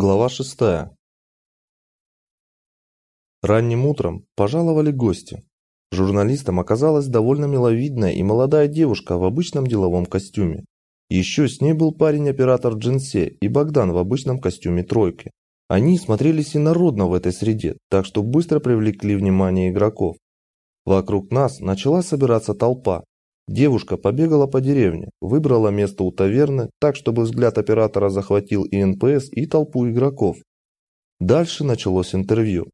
Глава шестая. Ранним утром пожаловали гости. Журналистом оказалась довольно миловидная и молодая девушка в обычном деловом костюме. Еще с ней был парень-оператор в джинсе и Богдан в обычном костюме тройки. Они смотрелись инородно в этой среде, так что быстро привлекли внимание игроков. Вокруг нас начала собираться толпа, Девушка побегала по деревне, выбрала место у таверны, так чтобы взгляд оператора захватил и НПС, и толпу игроков. Дальше началось интервью.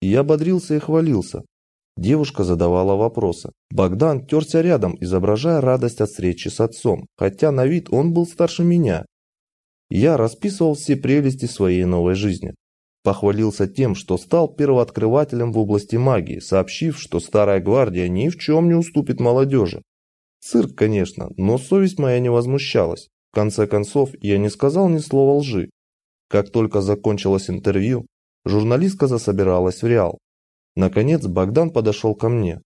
Я бодрился и хвалился. Девушка задавала вопросы. Богдан терся рядом, изображая радость от встречи с отцом, хотя на вид он был старше меня. Я расписывал все прелести своей новой жизни. Похвалился тем, что стал первооткрывателем в области магии, сообщив, что старая гвардия ни в чем не уступит молодежи. Цирк, конечно, но совесть моя не возмущалась. В конце концов, я не сказал ни слова лжи. Как только закончилось интервью, журналистка засобиралась в Реал. Наконец Богдан подошел ко мне.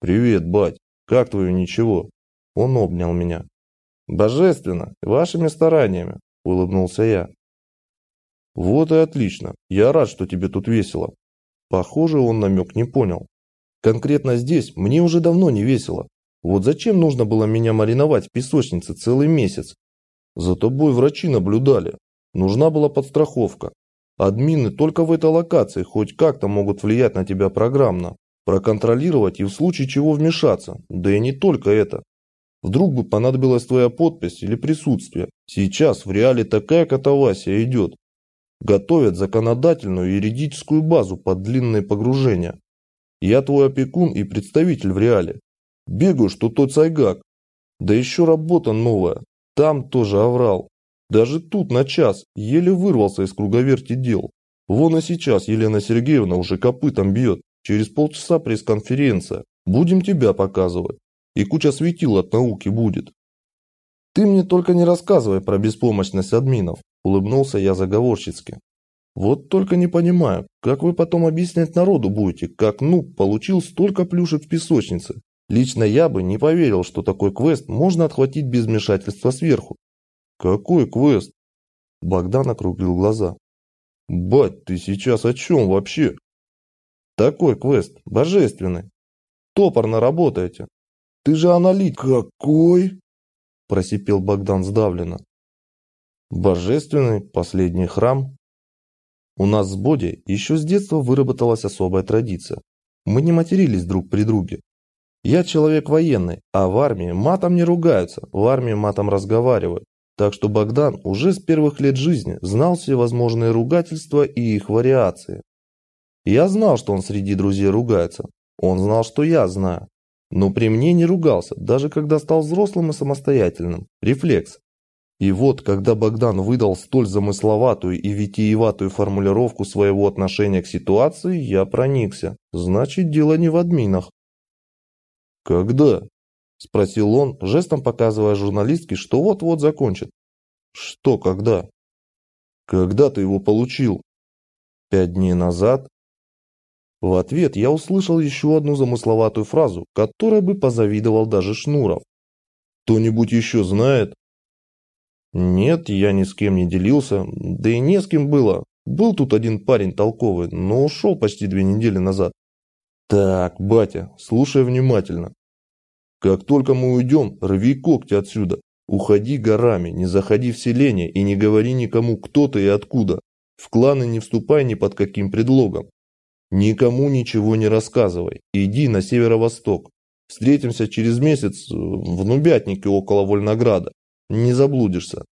«Привет, бать, как твое ничего?» Он обнял меня. «Божественно, вашими стараниями», – улыбнулся я. «Вот и отлично, я рад, что тебе тут весело». Похоже, он намек не понял. Конкретно здесь мне уже давно не весело. Вот зачем нужно было меня мариновать в песочнице целый месяц? За тобой врачи наблюдали. Нужна была подстраховка. Админы только в этой локации хоть как-то могут влиять на тебя программно, проконтролировать и в случае чего вмешаться. Да и не только это. Вдруг бы понадобилась твоя подпись или присутствие. Сейчас в реале такая катавасия идет. Готовят законодательную и юридическую базу под длинные погружения. Я твой опекун и представитель в реале. Бегаю, что тот сайгак. Да еще работа новая. Там тоже оврал. Даже тут на час еле вырвался из круговерти дел. Вон и сейчас Елена Сергеевна уже копытом бьет. Через полчаса пресс-конференция. Будем тебя показывать. И куча светил от науки будет. Ты мне только не рассказывай про беспомощность админов, улыбнулся я заговорщицки. Вот только не понимаю, как вы потом объяснять народу будете, как нуб получил столько плюшек в песочнице, Лично я бы не поверил, что такой квест можно отхватить без вмешательства сверху. Какой квест? Богдан округлил глаза. Бать, ты сейчас о чем вообще? Такой квест, божественный. Топорно работаете. Ты же аналитик. Какой? Просипел Богдан сдавленно. Божественный, последний храм. У нас с Боди еще с детства выработалась особая традиция. Мы не матерились друг при друге. Я человек военный, а в армии матом не ругаются, в армии матом разговаривают. Так что Богдан уже с первых лет жизни знал все возможные ругательства и их вариации. Я знал, что он среди друзей ругается. Он знал, что я знаю. Но при мне не ругался, даже когда стал взрослым и самостоятельным. Рефлекс. И вот, когда Богдан выдал столь замысловатую и витиеватую формулировку своего отношения к ситуации, я проникся. Значит, дело не в админах. «Когда?» – спросил он, жестом показывая журналистке, что вот-вот закончит. «Что когда?» «Когда ты его получил?» «Пять дней назад». В ответ я услышал еще одну замысловатую фразу, которой бы позавидовал даже Шнуров. «Кто-нибудь еще знает?» «Нет, я ни с кем не делился, да и не с кем было. Был тут один парень толковый, но ушел почти две недели назад». «Так, батя, слушай внимательно. Как только мы уйдем, рви когти отсюда. Уходи горами, не заходи в селение и не говори никому, кто ты и откуда. В кланы не вступай ни под каким предлогом. Никому ничего не рассказывай. Иди на северо-восток. Встретимся через месяц в Нубятнике около Вольнограда. Не заблудишься.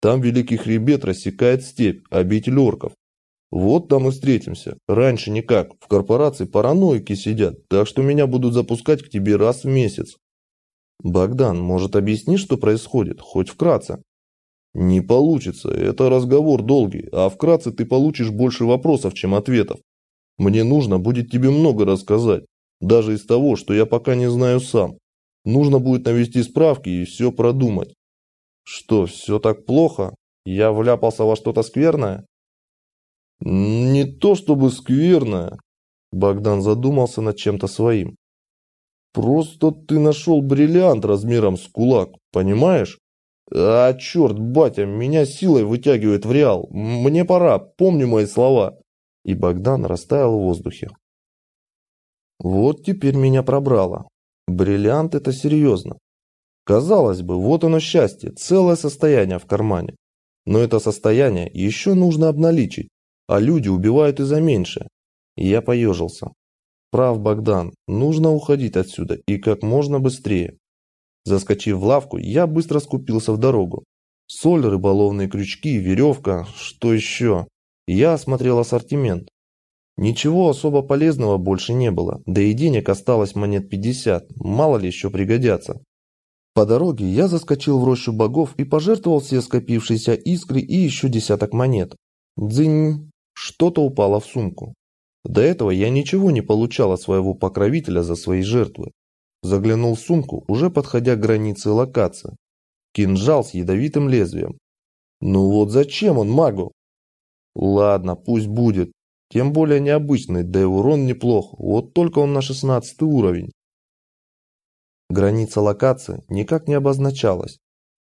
Там Великий Хребет рассекает степь, обитель орков. Вот там и встретимся. Раньше никак. В корпорации параноики сидят, так что меня будут запускать к тебе раз в месяц. Богдан, может объяснить, что происходит? Хоть вкратце. Не получится. Это разговор долгий, а вкратце ты получишь больше вопросов, чем ответов. Мне нужно будет тебе много рассказать. Даже из того, что я пока не знаю сам. Нужно будет навести справки и все продумать. Что, все так плохо? Я вляпался во что-то скверное? «Не то чтобы скверное», – Богдан задумался над чем-то своим. «Просто ты нашел бриллиант размером с кулак, понимаешь? А, черт, батя, меня силой вытягивает в реал. Мне пора, помню мои слова. И Богдан растаял в воздухе. Вот теперь меня пробрало. Бриллиант это серьезно. Казалось бы, вот оно счастье, целое состояние в кармане. Но это состояние еще нужно обналичить, а люди убивают и за меньшее. И я поежился. Прав Богдан, нужно уходить отсюда и как можно быстрее. Заскочив в лавку, я быстро скупился в дорогу. Соль, рыболовные крючки, веревка, что еще? Я осмотрел ассортимент. Ничего особо полезного больше не было, да и денег осталось монет 50, мало ли еще пригодятся. По дороге я заскочил в рощу богов и пожертвовал все скопившиеся искры и еще десяток монет. Дзынь! Что-то упало в сумку. До этого я ничего не получал от своего покровителя за свои жертвы. Заглянул в сумку, уже подходя к границе локации. Кинжал с ядовитым лезвием. Ну вот зачем он магу? Ладно, пусть будет. Тем более необычный, да и урон неплох. Вот только он на 16 уровень. Граница локации никак не обозначалась.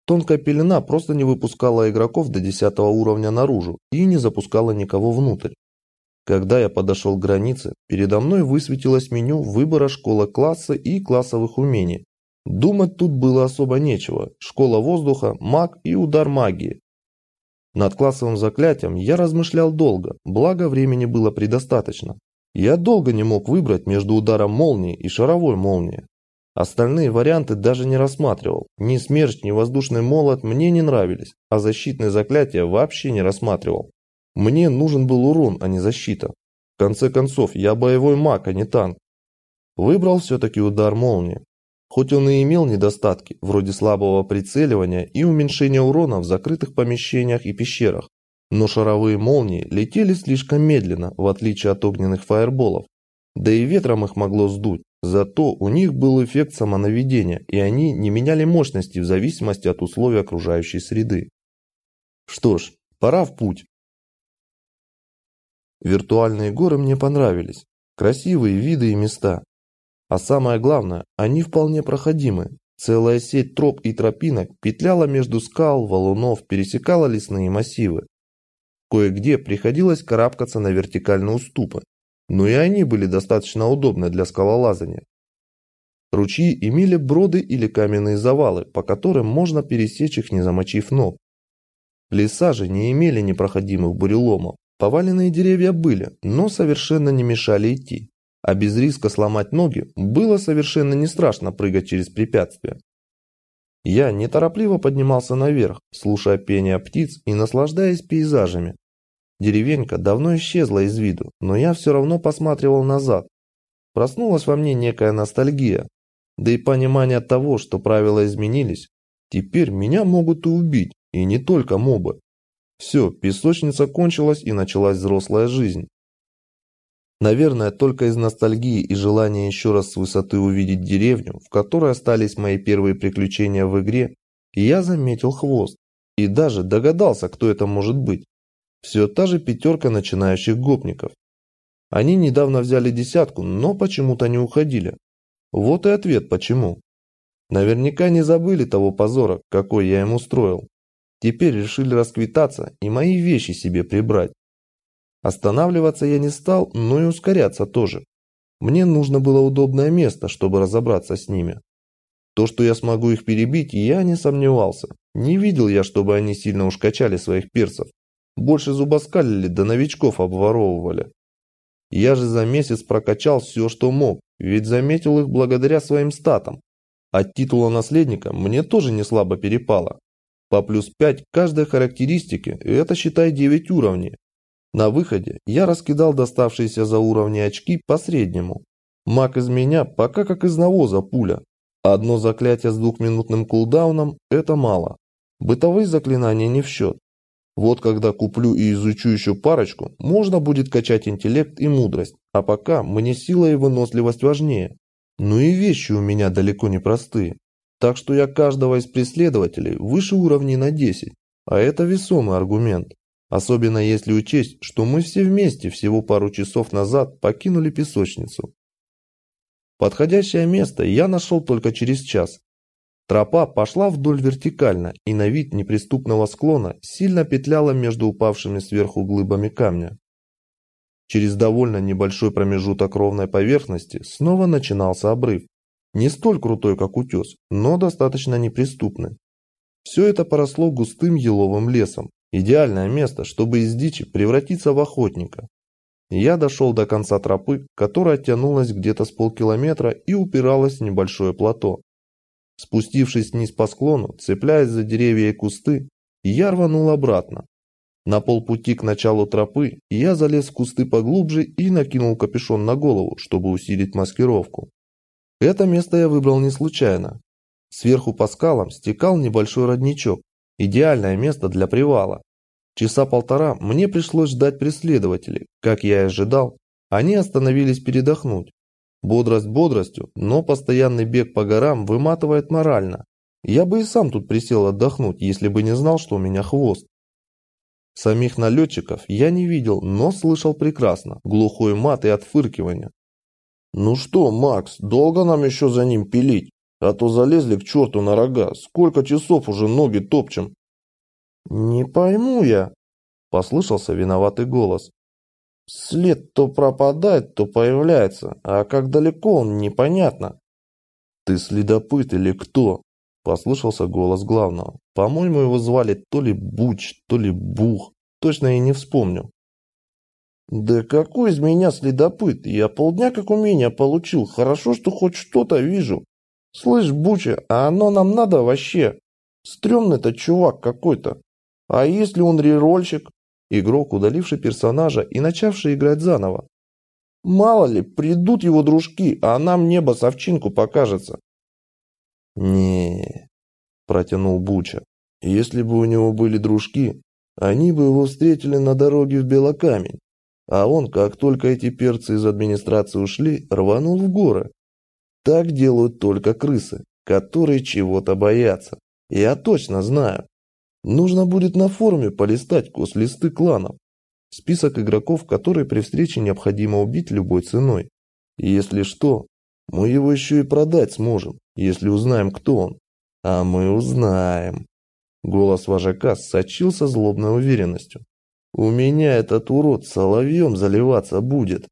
Тонкая пелена просто не выпускала игроков до 10 уровня наружу и не запускала никого внутрь. Когда я подошел к границе, передо мной высветилось меню выбора школа класса и классовых умений. Думать тут было особо нечего. Школа воздуха, маг и удар магии. Над классовым заклятием я размышлял долго, благо времени было предостаточно. Я долго не мог выбрать между ударом молнии и шаровой молнией. Остальные варианты даже не рассматривал. Ни смерч, ни воздушный молот мне не нравились, а защитные заклятия вообще не рассматривал. Мне нужен был урон, а не защита. В конце концов, я боевой маг, а не танк. Выбрал все-таки удар молнии. Хоть он и имел недостатки, вроде слабого прицеливания и уменьшения урона в закрытых помещениях и пещерах, но шаровые молнии летели слишком медленно, в отличие от огненных фаерболов. Да и ветром их могло сдуть, зато у них был эффект самонаведения, и они не меняли мощности в зависимости от условий окружающей среды. Что ж, пора в путь. Виртуальные горы мне понравились. Красивые виды и места. А самое главное, они вполне проходимы. Целая сеть троп и тропинок петляла между скал, валунов, пересекала лесные массивы. Кое-где приходилось карабкаться на вертикальные уступы, но и они были достаточно удобны для скалолазания. Ручьи имели броды или каменные завалы, по которым можно пересечь их, не замочив ног. Леса же не имели непроходимых буреломов, Поваленные деревья были, но совершенно не мешали идти. А без риска сломать ноги было совершенно не страшно прыгать через препятствия. Я неторопливо поднимался наверх, слушая пение птиц и наслаждаясь пейзажами. Деревенька давно исчезла из виду, но я все равно посматривал назад. Проснулась во мне некая ностальгия, да и понимание того, что правила изменились. Теперь меня могут и убить, и не только мобы. Все, песочница кончилась и началась взрослая жизнь. Наверное, только из ностальгии и желания еще раз с высоты увидеть деревню, в которой остались мои первые приключения в игре, я заметил хвост. И даже догадался, кто это может быть. Все та же пятерка начинающих гопников. Они недавно взяли десятку, но почему-то не уходили. Вот и ответ почему. Наверняка не забыли того позора, какой я им устроил. Теперь решили расквитаться и мои вещи себе прибрать. Останавливаться я не стал, но и ускоряться тоже. Мне нужно было удобное место, чтобы разобраться с ними. То, что я смогу их перебить, я не сомневался. Не видел я, чтобы они сильно уж качали своих перцев. Больше зубоскалили, да новичков обворовывали. Я же за месяц прокачал все, что мог, ведь заметил их благодаря своим статам. От титула наследника мне тоже не слабо перепало. По плюс 5 каждой характеристике, это считай 9 уровней. На выходе я раскидал доставшиеся за уровни очки по среднему. Маг из меня пока как из навоза пуля. Одно заклятие с двухминутным кулдауном – это мало. Бытовые заклинания не в счет. Вот когда куплю и изучу еще парочку, можно будет качать интеллект и мудрость, а пока мне сила и выносливость важнее. Ну и вещи у меня далеко не простые. Так что я каждого из преследователей выше уровней на 10, а это весомый аргумент. Особенно если учесть, что мы все вместе всего пару часов назад покинули песочницу. Подходящее место я нашел только через час. Тропа пошла вдоль вертикально и на вид неприступного склона сильно петляла между упавшими сверху глыбами камня. Через довольно небольшой промежуток ровной поверхности снова начинался обрыв. Не столь крутой, как утес, но достаточно неприступный. Все это поросло густым еловым лесом. Идеальное место, чтобы из дичи превратиться в охотника. Я дошел до конца тропы, которая тянулась где-то с полкилометра и упиралась в небольшое плато. Спустившись вниз по склону, цепляясь за деревья и кусты, я рванул обратно. На полпути к началу тропы я залез в кусты поглубже и накинул капюшон на голову, чтобы усилить маскировку. Это место я выбрал не случайно. Сверху по скалам стекал небольшой родничок, идеальное место для привала. Часа полтора мне пришлось ждать преследователей. Как я и ожидал, они остановились передохнуть. Бодрость бодростью, но постоянный бег по горам выматывает морально. Я бы и сам тут присел отдохнуть, если бы не знал, что у меня хвост. Самих налетчиков я не видел, но слышал прекрасно, глухой мат и отфыркивание. «Ну что, Макс, долго нам еще за ним пилить? А то залезли к черту на рога, сколько часов уже ноги топчем?» «Не пойму я», – послышался виноватый голос. «След то пропадает, то появляется, а как далеко он, непонятно». «Ты следопыт или кто?» Послышался голос главного. По-моему, его звали то ли Буч, то ли Бух. Точно я не вспомню. Да какой из меня следопыт? Я полдня как умения получил. Хорошо, что хоть что-то вижу. Слышь, Буча, а оно нам надо вообще? Стремный-то чувак какой-то. А если он рерольщик? Игрок, удаливший персонажа и начавший играть заново. Мало ли, придут его дружки, а нам небо совчинку покажется не протянул Буча. «Если бы у него были дружки, они бы его встретили на дороге в Белокамень. А он, как только эти перцы из администрации ушли, рванул в горы. Так делают только крысы, которые чего-то боятся. Я точно знаю. Нужно будет на форуме полистать кос-листы кланов. Список игроков, которые при встрече необходимо убить любой ценой. Если что, мы его еще и продать сможем если узнаем, кто он. А мы узнаем. Голос вожака сочился злобной уверенностью. У меня этот урод соловьем заливаться будет.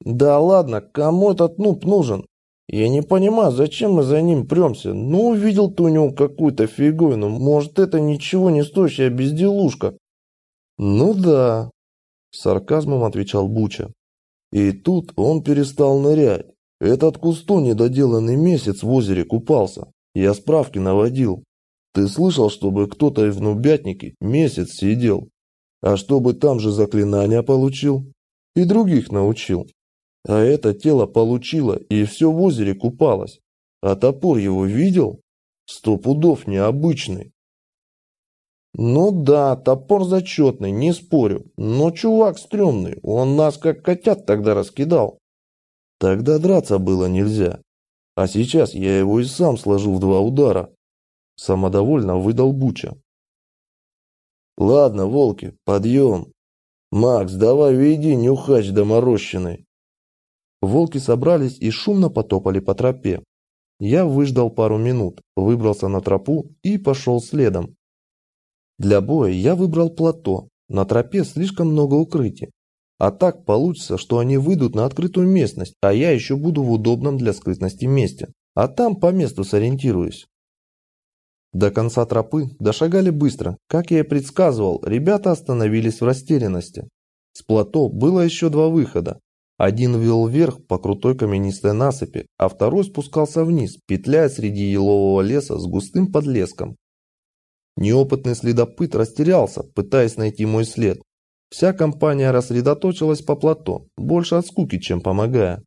Да ладно, кому этот нуб нужен? Я не понимаю, зачем мы за ним премся. Ну, увидел ты у него какую-то фигойну. Может, это ничего не стоящая безделушка? Ну да, сарказмом отвечал Буча. И тут он перестал нырять. Этот кусту недоделанный месяц в озере купался. Я справки наводил. Ты слышал, чтобы кто-то в нубятнике месяц сидел? А чтобы там же заклинания получил? И других научил. А это тело получило и все в озере купалось. А топор его видел? Сто пудов необычный. Ну да, топор зачетный, не спорю. Но чувак стрёмный, он нас как котят тогда раскидал. Тогда драться было нельзя. А сейчас я его и сам сложу в два удара. Самодовольно выдал Буча. Ладно, волки, подъем. Макс, давай веди нюхач доморощенный. Волки собрались и шумно потопали по тропе. Я выждал пару минут, выбрался на тропу и пошел следом. Для боя я выбрал плато. На тропе слишком много укрытий. А так получится, что они выйдут на открытую местность, а я еще буду в удобном для скрытности месте. А там по месту сориентируюсь. До конца тропы дошагали быстро. Как я и предсказывал, ребята остановились в растерянности. С плато было еще два выхода. Один вел вверх по крутой каменистой насыпи, а второй спускался вниз, петляя среди елового леса с густым подлеском. Неопытный следопыт растерялся, пытаясь найти мой след, Вся компания рассредоточилась по плато, больше от скуки, чем помогая.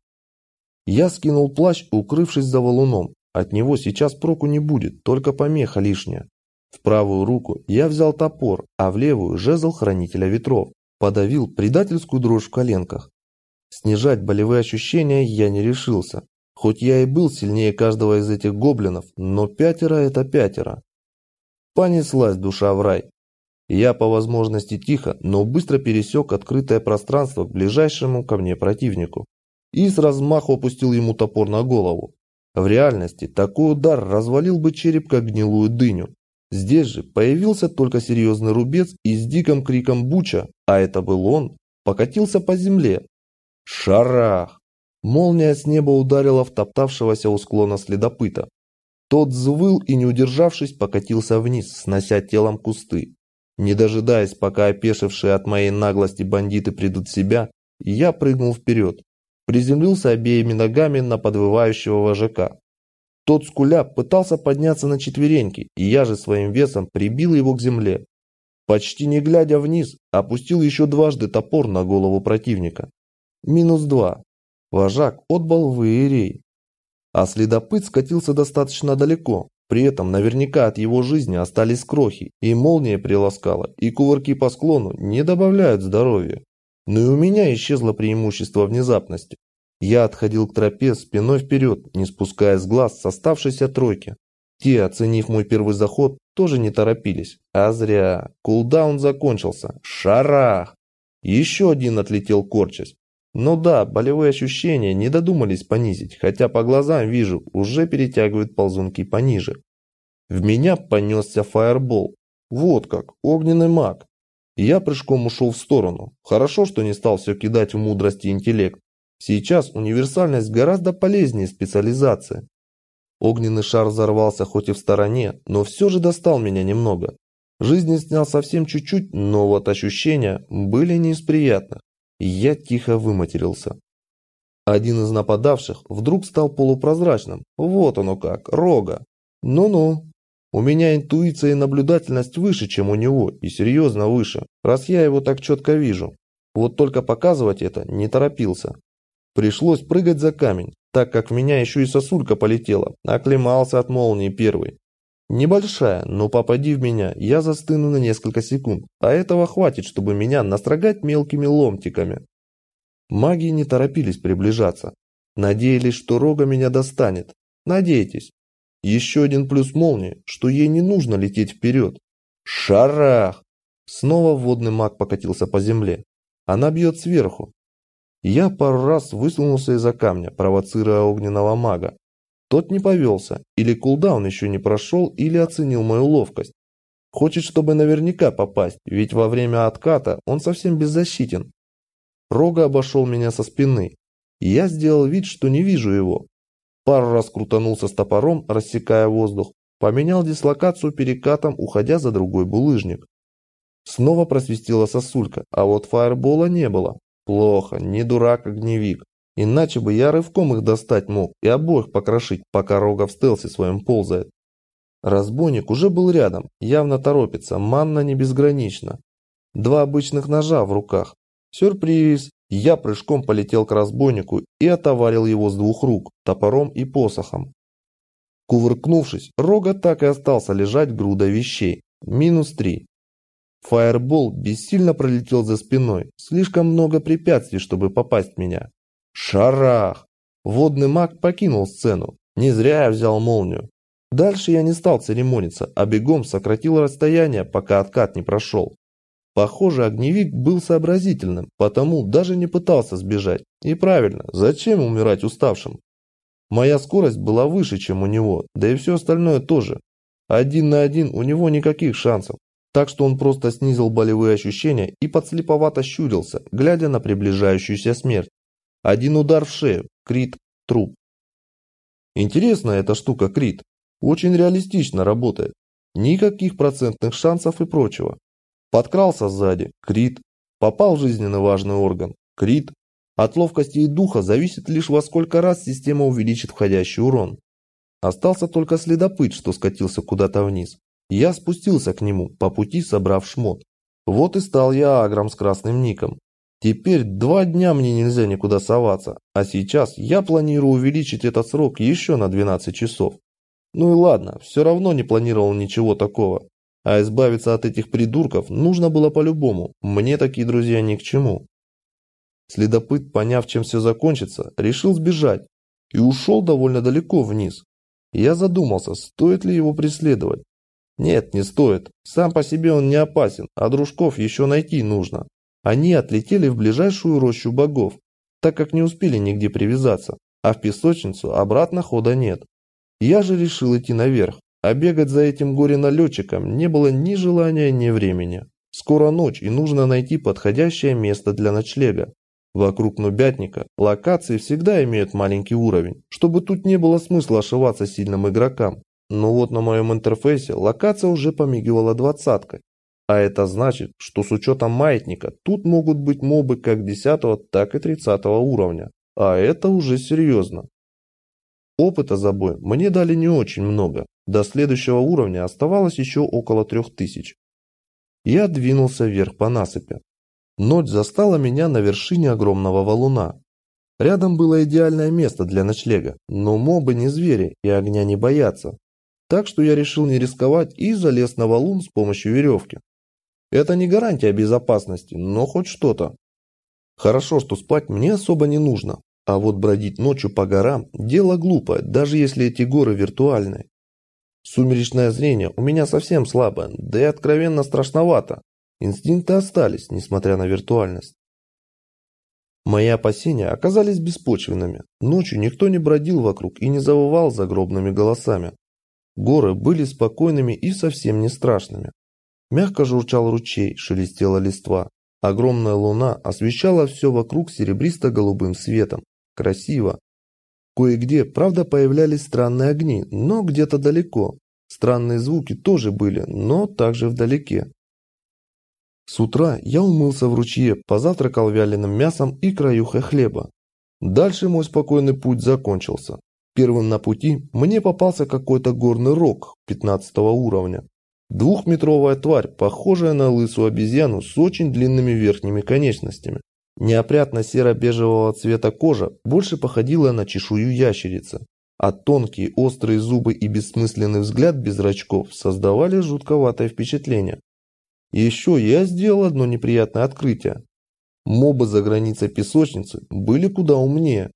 Я скинул плащ, укрывшись за валуном. От него сейчас проку не будет, только помеха лишняя. В правую руку я взял топор, а в левую – жезл хранителя ветров. Подавил предательскую дрожь в коленках. Снижать болевые ощущения я не решился. Хоть я и был сильнее каждого из этих гоблинов, но пятеро – это пятеро. Понеслась душа в рай. Я по возможности тихо, но быстро пересек открытое пространство к ближайшему ко мне противнику и с размаху опустил ему топор на голову. В реальности такой удар развалил бы череп, как гнилую дыню. Здесь же появился только серьезный рубец и с диким криком Буча, а это был он, покатился по земле. Шарах! Молния с неба ударила в топтавшегося у склона следопыта. Тот взвыл и, не удержавшись, покатился вниз, снося телом кусты. Не дожидаясь, пока опешившие от моей наглости бандиты придут в себя, я прыгнул вперед. Приземлился обеими ногами на подвывающего вожака. Тот скуля пытался подняться на четвереньки, и я же своим весом прибил его к земле. Почти не глядя вниз, опустил еще дважды топор на голову противника. Минус два. Вожак отбыл в Иерей. А следопыт скатился достаточно далеко. При этом наверняка от его жизни остались крохи, и молния приласкала, и кувырки по склону не добавляют здоровья. Но и у меня исчезло преимущество внезапности. Я отходил к тропе спиной вперед, не спуская с глаз с оставшейся тройки. Те, оценив мой первый заход, тоже не торопились. А зря. Кулдаун закончился. Шарах! Еще один отлетел корчась. Ну да, болевые ощущения не додумались понизить, хотя по глазам вижу, уже перетягивают ползунки пониже. В меня понесся фаербол. Вот как, огненный маг. Я прыжком ушел в сторону. Хорошо, что не стал все кидать в мудрость и интеллект. Сейчас универсальность гораздо полезнее специализации. Огненный шар взорвался хоть и в стороне, но все же достал меня немного. Жизни снял совсем чуть-чуть, но вот ощущения были не из приятных. Я тихо выматерился. Один из нападавших вдруг стал полупрозрачным. Вот оно как, рога. Ну-ну, у меня интуиция и наблюдательность выше, чем у него, и серьезно выше, раз я его так четко вижу. Вот только показывать это не торопился. Пришлось прыгать за камень, так как в меня еще и сосулька полетела, оклемался от молнии первый. Небольшая, но попади в меня, я застыну на несколько секунд, а этого хватит, чтобы меня настрогать мелкими ломтиками. Маги не торопились приближаться. Надеялись, что рога меня достанет. Надейтесь, еще один плюс молнии, что ей не нужно лететь вперед. Шарах! Снова водный маг покатился по земле. Она бьет сверху. Я пару раз высунулся из-за камня, провоцируя огненного мага. Тот не повелся, или кулдаун еще не прошел, или оценил мою ловкость. Хочет, чтобы наверняка попасть, ведь во время отката он совсем беззащитен. Рога обошел меня со спины. Я сделал вид, что не вижу его, Пару раз крутанулся с топором, рассекая воздух, поменял дислокацию перекатом, уходя за другой булыжник. Снова просвистела сосулька, а вот фаербола не было. Плохо, не дурак огневик. Иначе бы я рывком их достать мог и обоих покрошить, пока рога в стелсе своем ползает. Разбойник уже был рядом, явно торопится, манна не безгранична. Два обычных ножа в руках. Сюрприз! Я прыжком полетел к разбойнику и отоварил его с двух рук, топором и посохом. Кувыркнувшись, Рога так и остался лежать груда вещей. Минус три. Фаербол бессильно пролетел за спиной. Слишком много препятствий, чтобы попасть в меня. Шарах! Водный маг покинул сцену. Не зря я взял молнию. Дальше я не стал церемониться, а бегом сократил расстояние, пока откат не прошел. Похоже, огневик был сообразительным, потому даже не пытался сбежать. И правильно, зачем умирать уставшим? Моя скорость была выше, чем у него, да и все остальное тоже. Один на один у него никаких шансов. Так что он просто снизил болевые ощущения и подслеповато щурился, глядя на приближающуюся смерть. Один удар в шею, крит, труп. Интересная эта штука крит. Очень реалистично работает. Никаких процентных шансов и прочего. Подкрался сзади. Крит. Попал в жизненно важный орган. Крит. От ловкости и духа зависит лишь во сколько раз система увеличит входящий урон. Остался только следопыт, что скатился куда-то вниз. Я спустился к нему, по пути собрав шмот. Вот и стал я агром с красным ником. Теперь два дня мне нельзя никуда соваться, а сейчас я планирую увеличить этот срок еще на 12 часов. Ну и ладно, все равно не планировал ничего такого. А избавиться от этих придурков нужно было по-любому. Мне такие друзья ни к чему. Следопыт, поняв, чем все закончится, решил сбежать и ушел довольно далеко вниз. Я задумался, стоит ли его преследовать. Нет, не стоит. Сам по себе он не опасен, а дружков еще найти нужно. Они отлетели в ближайшую рощу богов, так как не успели нигде привязаться. а в песочницу обратно хода нет. Я же решил идти наверх, а бегать за этим горе-налетчиком не было ни желания, ни времени. Скоро ночь и нужно найти подходящее место для ночлега. Вокруг нубятника локации всегда имеют маленький уровень, чтобы тут не было смысла ошиваться сильным игрокам. Но вот на моем интерфейсе локация уже помигивала двадцаткой. А это значит, что с учетом маятника тут могут быть мобы как 10, так и 30 уровня. А это уже серьезно. Опыта за бой мне дали не очень много. До следующего уровня оставалось еще около 3000. Я двинулся вверх по насыпи. Ночь застала меня на вершине огромного валуна. Рядом было идеальное место для ночлега, но мобы не звери и огня не боятся. Так что я решил не рисковать и залез на валун с помощью веревки. Это не гарантия безопасности, но хоть что-то. Хорошо, что спать мне особо не нужно, а вот бродить ночью по горам – дело глупое, даже если эти горы виртуальные. Сумеречное зрение у меня совсем слабое, да и откровенно страшновато. Инстинкты остались, несмотря на виртуальность. Мои опасения оказались беспочвенными. Ночью никто не бродил вокруг и не завывал загробными голосами. Горы были спокойными и совсем не страшными. Мягко журчал ручей, шелестела листва. Огромная луна освещала все вокруг серебристо-голубым светом. Красиво. Кое-где, правда, появлялись странные огни, но где-то далеко. Странные звуки тоже были, но также вдалеке. С утра я умылся в ручье, позавтракал вяленым мясом и краюхой хлеба. Дальше мой спокойный путь закончился. Первым на пути мне попался какой-то горный рог 15 уровня. Двухметровая тварь, похожая на лысую обезьяну с очень длинными верхними конечностями. Неопрятно серо-бежевого цвета кожа больше походила на чешую ящерицы, а тонкие острые зубы и бессмысленный взгляд без зрачков создавали жутковатое впечатление. Еще я сделал одно неприятное открытие. Мобы за границей песочницы были куда умнее.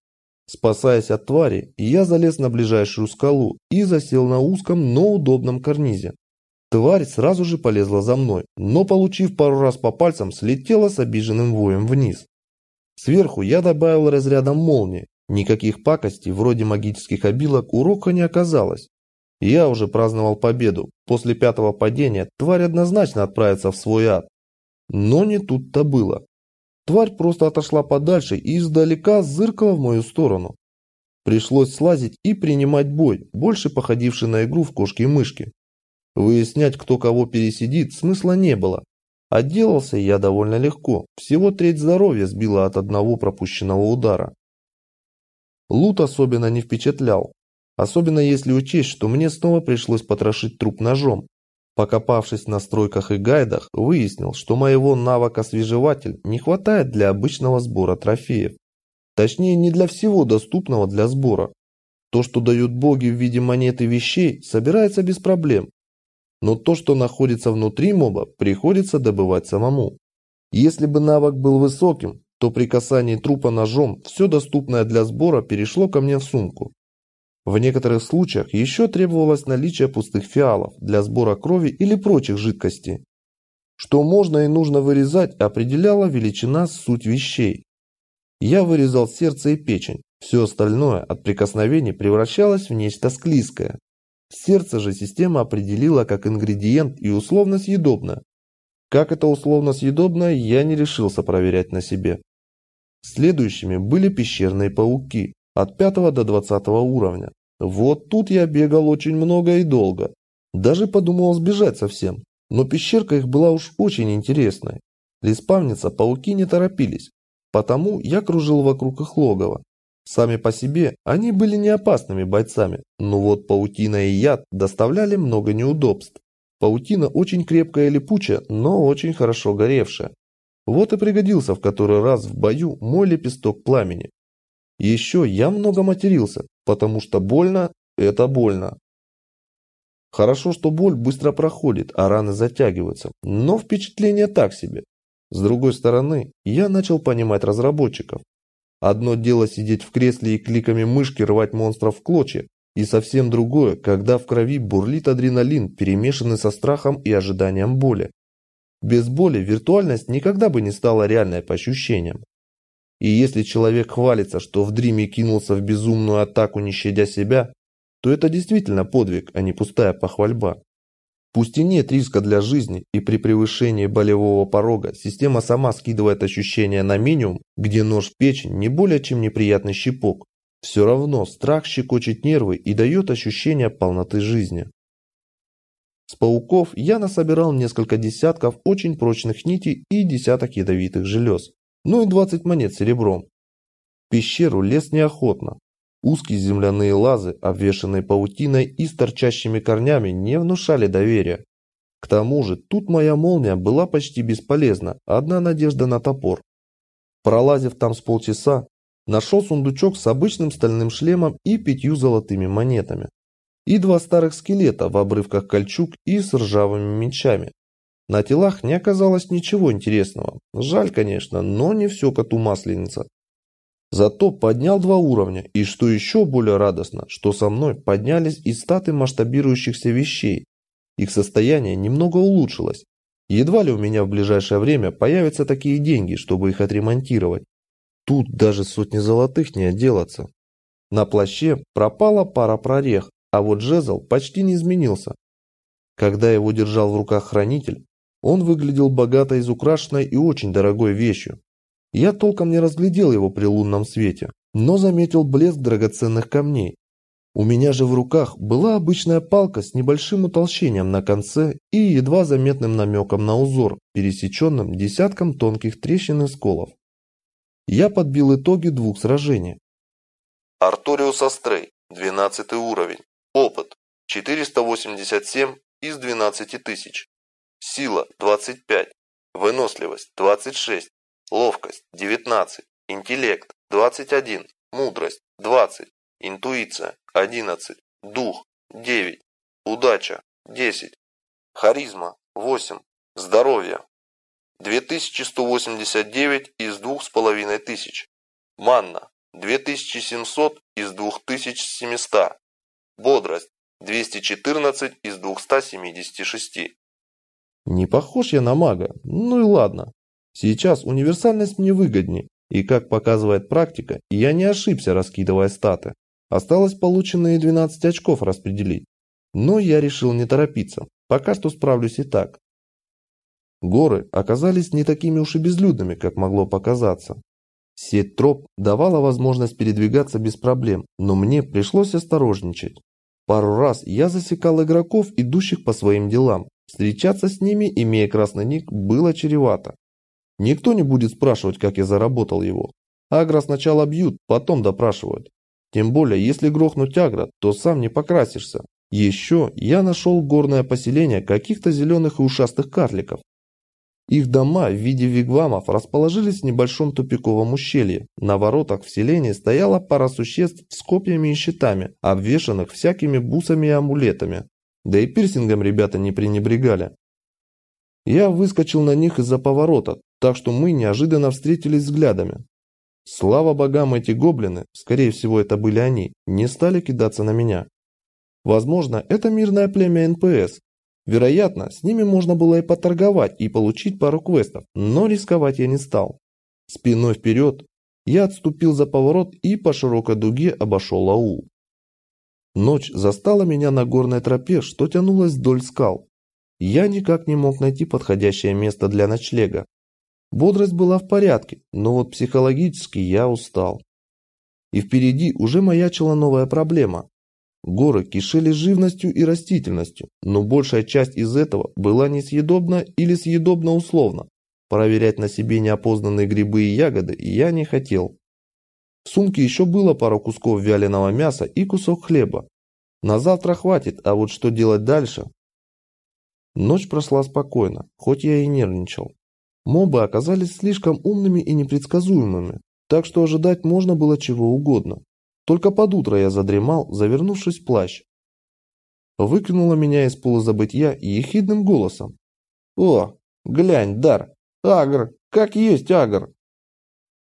Спасаясь от твари, я залез на ближайшую скалу и засел на узком, но удобном карнизе. Тварь сразу же полезла за мной, но, получив пару раз по пальцам, слетела с обиженным воем вниз. Сверху я добавил разрядом молнии. Никаких пакостей, вроде магических обилок, урока не оказалось. Я уже праздновал победу. После пятого падения тварь однозначно отправится в свой ад. Но не тут-то было. Тварь просто отошла подальше и издалека зыркала в мою сторону. Пришлось слазить и принимать бой, больше походивший на игру в кошки-мышки. Выяснять, кто кого пересидит, смысла не было. Отделался я довольно легко, всего треть здоровья сбила от одного пропущенного удара. Лут особенно не впечатлял, особенно если учесть, что мне снова пришлось потрошить труп ножом. Покопавшись в настройках и гайдах, выяснил, что моего навыка свежеватель не хватает для обычного сбора трофеев. Точнее, не для всего доступного для сбора. То, что дают боги в виде монет и вещей, собирается без проблем, но то, что находится внутри моба, приходится добывать самому. Если бы навык был высоким, то при касании трупа ножом все доступное для сбора перешло ко мне в сумку. В некоторых случаях еще требовалось наличие пустых фиалов для сбора крови или прочих жидкостей. Что можно и нужно вырезать, определяла величина суть вещей. Я вырезал сердце и печень, все остальное от прикосновений превращалось в нечто склизкое, Сердце же система определила как ингредиент и условно съедобно. Как это условно съедобно, я не решился проверять на себе. Следующими были пещерные пауки от 5 до 20 уровня. Вот тут я бегал очень много и долго. Даже подумал сбежать совсем, но пещерка их была уж очень интересной. Респавниться пауки не торопились, потому я кружил вокруг их логова, Сами по себе они были не опасными бойцами, но вот паутина и яд доставляли много неудобств. Паутина очень крепкая и липучая, но очень хорошо горевшая. Вот и пригодился в который раз в бою мой лепесток пламени. Еще я много матерился, потому что больно – это больно. Хорошо, что боль быстро проходит, а раны затягиваются, но впечатление так себе. С другой стороны, я начал понимать разработчиков. Одно дело сидеть в кресле и кликами мышки рвать монстров в клочья, и совсем другое, когда в крови бурлит адреналин, перемешанный со страхом и ожиданием боли. Без боли виртуальность никогда бы не стала реальной по ощущениям. И если человек хвалится, что в дриме кинулся в безумную атаку, не щадя себя, то это действительно подвиг, а не пустая похвальба. Пусть и нет риска для жизни, и при превышении болевого порога система сама скидывает ощущения на минимум, где нож в печень не более чем неприятный щипок. Все равно страх щекочет нервы и дает ощущение полноты жизни. С пауков я насобирал несколько десятков очень прочных нитей и десяток ядовитых желез, ну и 20 монет серебром. В пещеру лез неохотно. Узкие земляные лазы, обвешанные паутиной и с торчащими корнями, не внушали доверия. К тому же тут моя молния была почти бесполезна, одна надежда на топор. Пролазив там с полчаса, нашел сундучок с обычным стальным шлемом и пятью золотыми монетами и два старых скелета в обрывках кольчуг и с ржавыми мечами. На телах не оказалось ничего интересного. Жаль, конечно, но не все коту масленица. Зато поднял два уровня, и что еще более радостно, что со мной поднялись и статы масштабирующихся вещей. Их состояние немного улучшилось. Едва ли у меня в ближайшее время появятся такие деньги, чтобы их отремонтировать. Тут даже сотни золотых не отделаться. На плаще пропала пара прорех, а вот жезл почти не изменился. Когда его держал в руках хранитель, он выглядел богато изукрашенной и очень дорогой вещью. Я толком не разглядел его при лунном свете, но заметил блеск драгоценных камней. У меня же в руках была обычная палка с небольшим утолщением на конце и едва заметным намеком на узор, пересеченным десятком тонких трещин и сколов. Я подбил итоги двух сражений. Арториус Астрей, 12 уровень. Опыт 487 из 12 тысяч. Сила 25. Выносливость 26. Ловкость 19. Интеллект 21. Мудрость 20. Интуиция 11. Дух 9. Удача 10. Харизма 8. Здоровье 2189 из 2500. Манна 2700 из 2700. Бодрость 214 из 276. Не похож я на мага, ну и ладно. Сейчас универсальность мне выгоднее, и как показывает практика, я не ошибся, раскидывая статы. Осталось полученные 12 очков распределить. Но я решил не торопиться, пока что справлюсь и так. Горы оказались не такими уж и безлюдными, как могло показаться. Сеть троп давала возможность передвигаться без проблем, но мне пришлось осторожничать. Пару раз я засекал игроков, идущих по своим делам. Встречаться с ними, имея красный ник, было чревато. Никто не будет спрашивать, как я заработал его. Агро сначала бьют, потом допрашивают. Тем более, если грохнуть агро, то сам не покрасишься. Еще я нашел горное поселение каких-то зеленых и ушастых карликов. Их дома в виде вигвамов расположились в небольшом тупиковом ущелье. На воротах в селении стояла пара существ с копьями и щитами, обвешанных всякими бусами и амулетами. Да и пирсингом ребята не пренебрегали. Я выскочил на них из-за поворота, так что мы неожиданно встретились взглядами. Слава богам, эти гоблины, скорее всего это были они, не стали кидаться на меня. Возможно, это мирное племя НПС, Вероятно, с ними можно было и поторговать, и получить пару квестов, но рисковать я не стал. Спиной вперед я отступил за поворот и по широкой дуге обошел аул. Ночь застала меня на горной тропе, что тянулась вдоль скал. Я никак не мог найти подходящее место для ночлега. Бодрость была в порядке, но вот психологически я устал. И впереди уже маячила новая проблема. Горы кишели живностью и растительностью, но большая часть из этого была несъедобна или съедобна условно. Проверять на себе неопознанные грибы и ягоды я не хотел. В сумке еще было пару кусков вяленого мяса и кусок хлеба. На завтра хватит, а вот что делать дальше? Ночь прошла спокойно, хоть я и нервничал. Мобы оказались слишком умными и непредсказуемыми, так что ожидать можно было чего угодно. Только под утро я задремал, завернувшись в плащ. Выкинула меня из полузабытья ехидным голосом. «О, глянь, Дар! Агр! Как есть Агр!»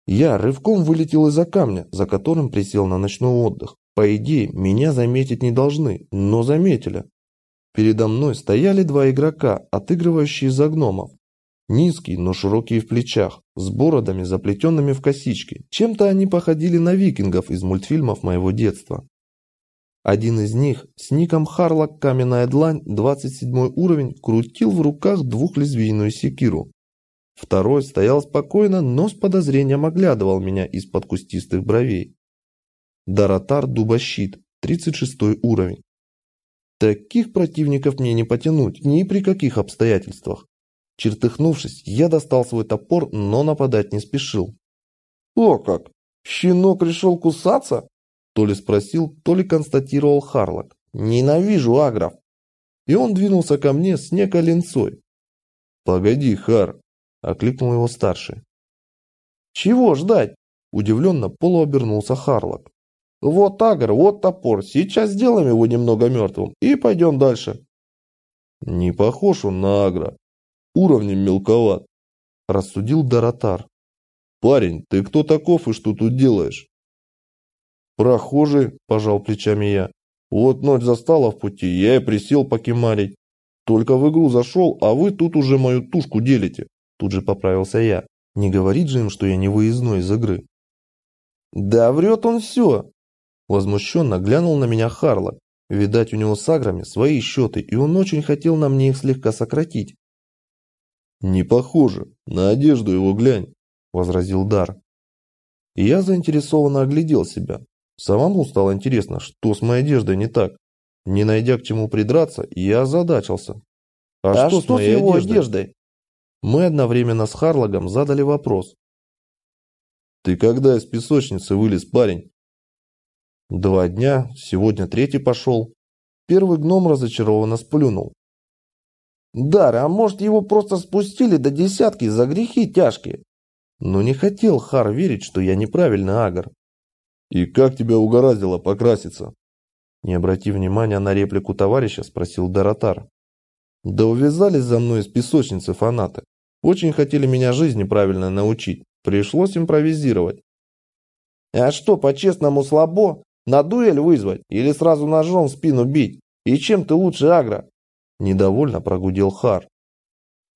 Я рывком вылетел из-за камня, за которым присел на ночной отдых. По идее, меня заметить не должны, но заметили. Передо мной стояли два игрока, отыгрывающие за гномов. Низкие, но широкие в плечах, с бородами, заплетенными в косички. Чем-то они походили на викингов из мультфильмов моего детства. Один из них, с ником Харлок Каменная Длань, 27 уровень, крутил в руках двухлезвийную секиру. Второй стоял спокойно, но с подозрением оглядывал меня из-под кустистых бровей. Даратар Дубощит, 36 уровень. Таких противников мне не потянуть ни при каких обстоятельствах. Чертыхнувшись, я достал свой топор, но нападать не спешил. «О как! Щенок решил кусаться?» То ли спросил, то ли констатировал Харлок. «Ненавижу агров!» И он двинулся ко мне с некой линцой. «Погоди, Хар!» – окликнул его старший. «Чего ждать?» – удивленно полуобернулся Харлок. «Вот агр, вот топор, сейчас сделаем его немного мертвым и пойдем дальше». «Не похож он на агро», уровнем мелковат», – рассудил Доротар. «Парень, ты кто таков и что тут делаешь?» «Прохожий», – пожал плечами я. «Вот ночь застала в пути, я и присел покемарить. Только в игру зашел, а вы тут уже мою тушку делите». Тут же поправился я. Не говорит же им, что я не выездной из игры. «Да врет он все!» Возмущенно глянул на меня Харлок. Видать, у него с аграми свои счеты, и он очень хотел на мне их слегка сократить. «Не похоже. На одежду его глянь», – возразил Дар. И я заинтересованно оглядел себя. Самому стало интересно, что с моей одеждой не так. Не найдя к чему придраться, я озадачился. А, а что, что с, с его одеждой? одеждой? Мы одновременно с Харлогом задали вопрос. «Ты когда из песочницы вылез, парень?» «Два дня, сегодня третий пошел». Первый гном разочарованно сплюнул. Дар, а может его просто спустили до десятки за грехи тяжкие? Но не хотел Хар верить, что я неправильный агр. И как тебя угораздило покраситься? Не обратив внимания на реплику товарища, спросил Доротар. Да увязались за мной из песочницы фанаты. Очень хотели меня жизни правильно научить. Пришлось импровизировать. А что, по-честному слабо? На дуэль вызвать? Или сразу ножом в спину бить? И чем ты лучше агро? Недовольно прогудел Хар.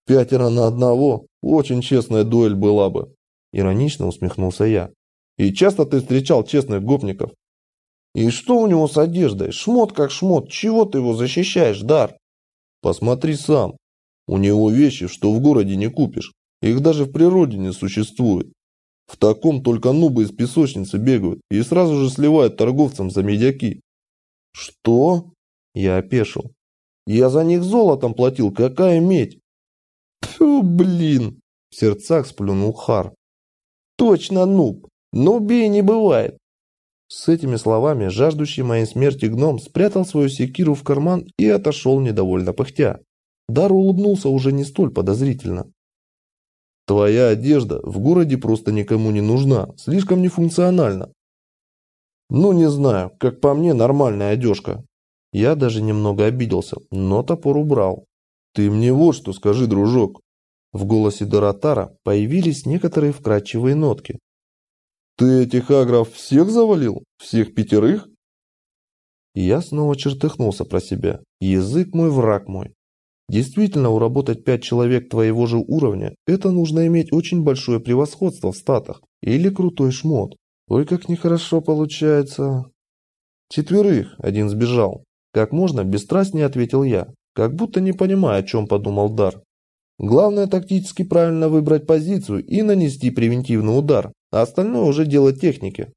Пятеро на одного. Очень честная дуэль была бы. Иронично усмехнулся я. И часто ты встречал честных гопников? И что у него с одеждой? Шмот как шмот. Чего ты его защищаешь, Дар? Посмотри сам. У него вещи, что в городе не купишь. Их даже в природе не существует. В таком только нубы из песочницы бегают и сразу же сливают торговцам за медяки. Что? Я опешил. Я за них золотом платил, какая медь? Фу, блин, в сердцах сплюнул Хар. Точно нуб, нубей не бывает. С этими словами жаждущий моей смерти гном спрятал свою секиру в карман и отошел недовольно пыхтя. Дар улыбнулся уже не столь подозрительно. Твоя одежда в городе просто никому не нужна, слишком нефункциональна. Ну не знаю, как по мне нормальная одежка, я даже немного обиделся, но топор убрал. «Ты мне вот что скажи, дружок!» В голосе Доратара появились некоторые вкрадчивые нотки. «Ты этих агров всех завалил? Всех пятерых?» Я снова чертыхнулся про себя. Язык мой, враг мой. Действительно, уработать пять человек твоего же уровня, это нужно иметь очень большое превосходство в статах. Или крутой шмот. Ой, как нехорошо получается. Четверых, один сбежал. Как можно бесстрастнее ответил я, как будто не понимая, о чем подумал Дар. Главное тактически правильно выбрать позицию и нанести превентивный удар, а остальное уже дело техники.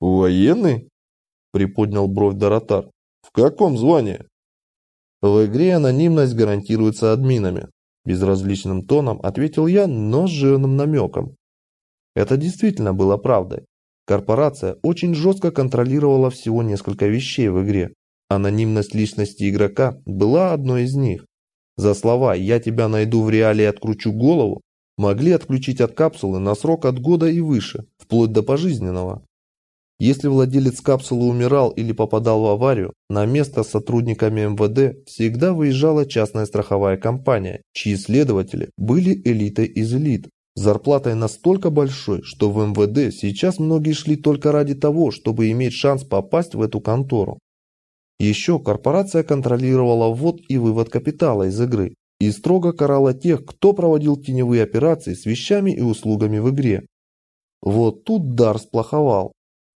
«Военный?» – приподнял бровь Доротар. «В каком звании?» «В игре анонимность гарантируется админами», – безразличным тоном ответил я, но с жирным намеком. Это действительно было правдой. Корпорация очень жестко контролировала всего несколько вещей в игре, Анонимность личности игрока была одной из них. За слова «я тебя найду в реале и откручу голову» могли отключить от капсулы на срок от года и выше, вплоть до пожизненного. Если владелец капсулы умирал или попадал в аварию, на место с сотрудниками МВД всегда выезжала частная страховая компания, чьи следователи были элитой из элит. Зарплатой настолько большой, что в МВД сейчас многие шли только ради того, чтобы иметь шанс попасть в эту контору. Еще корпорация контролировала ввод и вывод капитала из игры, и строго карала тех, кто проводил теневые операции с вещами и услугами в игре. Вот тут дар сплоховал.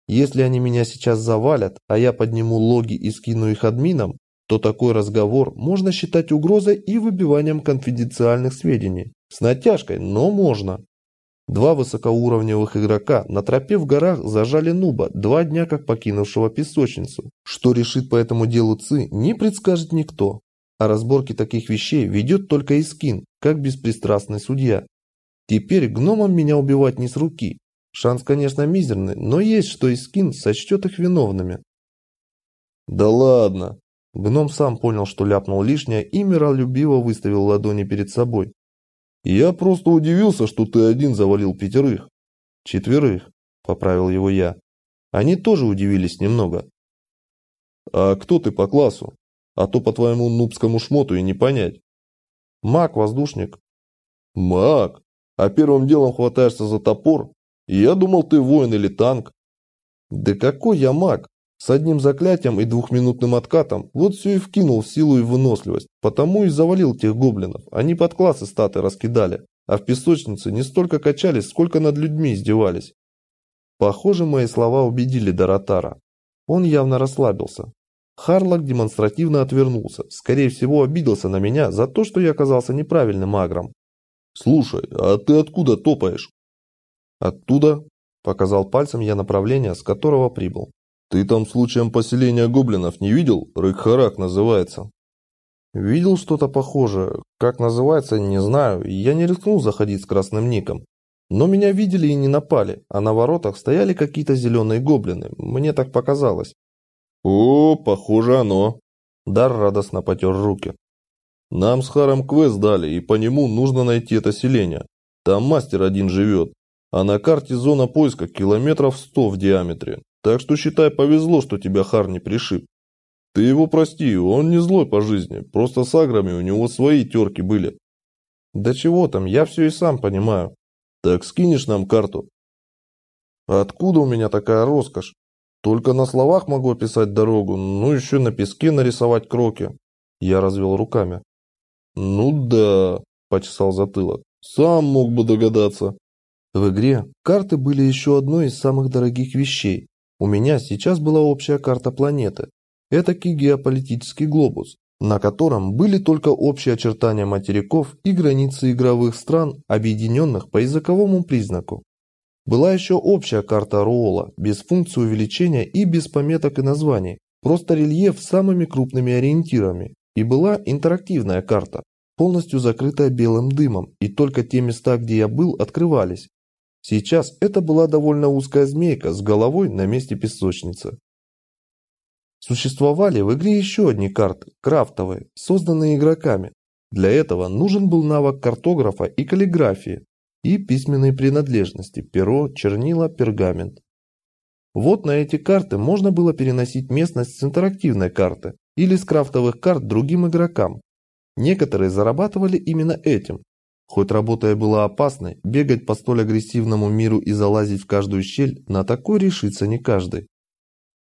Если они меня сейчас завалят, а я подниму логи и скину их админам, то такой разговор можно считать угрозой и выбиванием конфиденциальных сведений. С натяжкой, но можно. Два высокоуровневых игрока на тропе в горах зажали Нуба, два дня как покинувшего песочницу. Что решит по этому делу Ци, не предскажет никто. А разборки таких вещей ведет только Искин, как беспристрастный судья. Теперь гномам меня убивать не с руки. Шанс, конечно, мизерный, но есть, что Искин сочтет их виновными. «Да ладно!» Гном сам понял, что ляпнул лишнее и миролюбиво выставил ладони перед собой. «Я просто удивился, что ты один завалил пятерых». «Четверых», — поправил его я. Они тоже удивились немного. «А кто ты по классу? А то по твоему нубскому шмоту и не понять». «Маг-воздушник». «Маг? А первым делом хватаешься за топор? Я думал, ты воин или танк». «Да какой я маг? С одним заклятием и двухминутным откатом вот все и вкинул в силу и выносливость, потому и завалил тех гоблинов. Они под классы статы раскидали, а в песочнице не столько качались, сколько над людьми издевались. Похоже, мои слова убедили Доротара. Он явно расслабился. Харлок демонстративно отвернулся, скорее всего обиделся на меня за то, что я оказался неправильным агром. «Слушай, а ты откуда топаешь?» «Оттуда», – показал пальцем я направление, с которого прибыл. Ты там случаем поселения гоблинов не видел? Рыкхарак называется. Видел что-то похожее. Как называется, не знаю. Я не рискнул заходить с красным ником. Но меня видели и не напали, а на воротах стояли какие-то зеленые гоблины. Мне так показалось. О, похоже оно. Дар радостно потер руки. Нам с Харом квест дали, и по нему нужно найти это селение. Там мастер один живет, а на карте зона поиска километров сто в диаметре. Так что считай, повезло, что тебя Хар не пришиб. Ты его прости, он не злой по жизни, просто с аграми у него свои терки были. Да чего там, я все и сам понимаю. Так скинешь нам карту? Откуда у меня такая роскошь? Только на словах могу описать дорогу, ну еще на песке нарисовать кроки. Я развел руками. Ну да, почесал затылок. Сам мог бы догадаться. В игре карты были еще одной из самых дорогих вещей, у меня сейчас была общая карта планеты. Этакий геополитический глобус, на котором были только общие очертания материков и границы игровых стран, объединенных по языковому признаку. Была еще общая карта Руола, без функции увеличения и без пометок и названий, просто рельеф с самыми крупными ориентирами. И была интерактивная карта, полностью закрытая белым дымом, и только те места, где я был, открывались. Сейчас это была довольно узкая змейка с головой на месте песочницы. Существовали в игре еще одни карты, крафтовые, созданные игроками. Для этого нужен был навык картографа и каллиграфии, и письменные принадлежности – перо, чернила, пергамент. Вот на эти карты можно было переносить местность с интерактивной карты или с крафтовых карт другим игрокам. Некоторые зарабатывали именно этим, Хоть работа и была опасной, бегать по столь агрессивному миру и залазить в каждую щель на такой решится не каждый.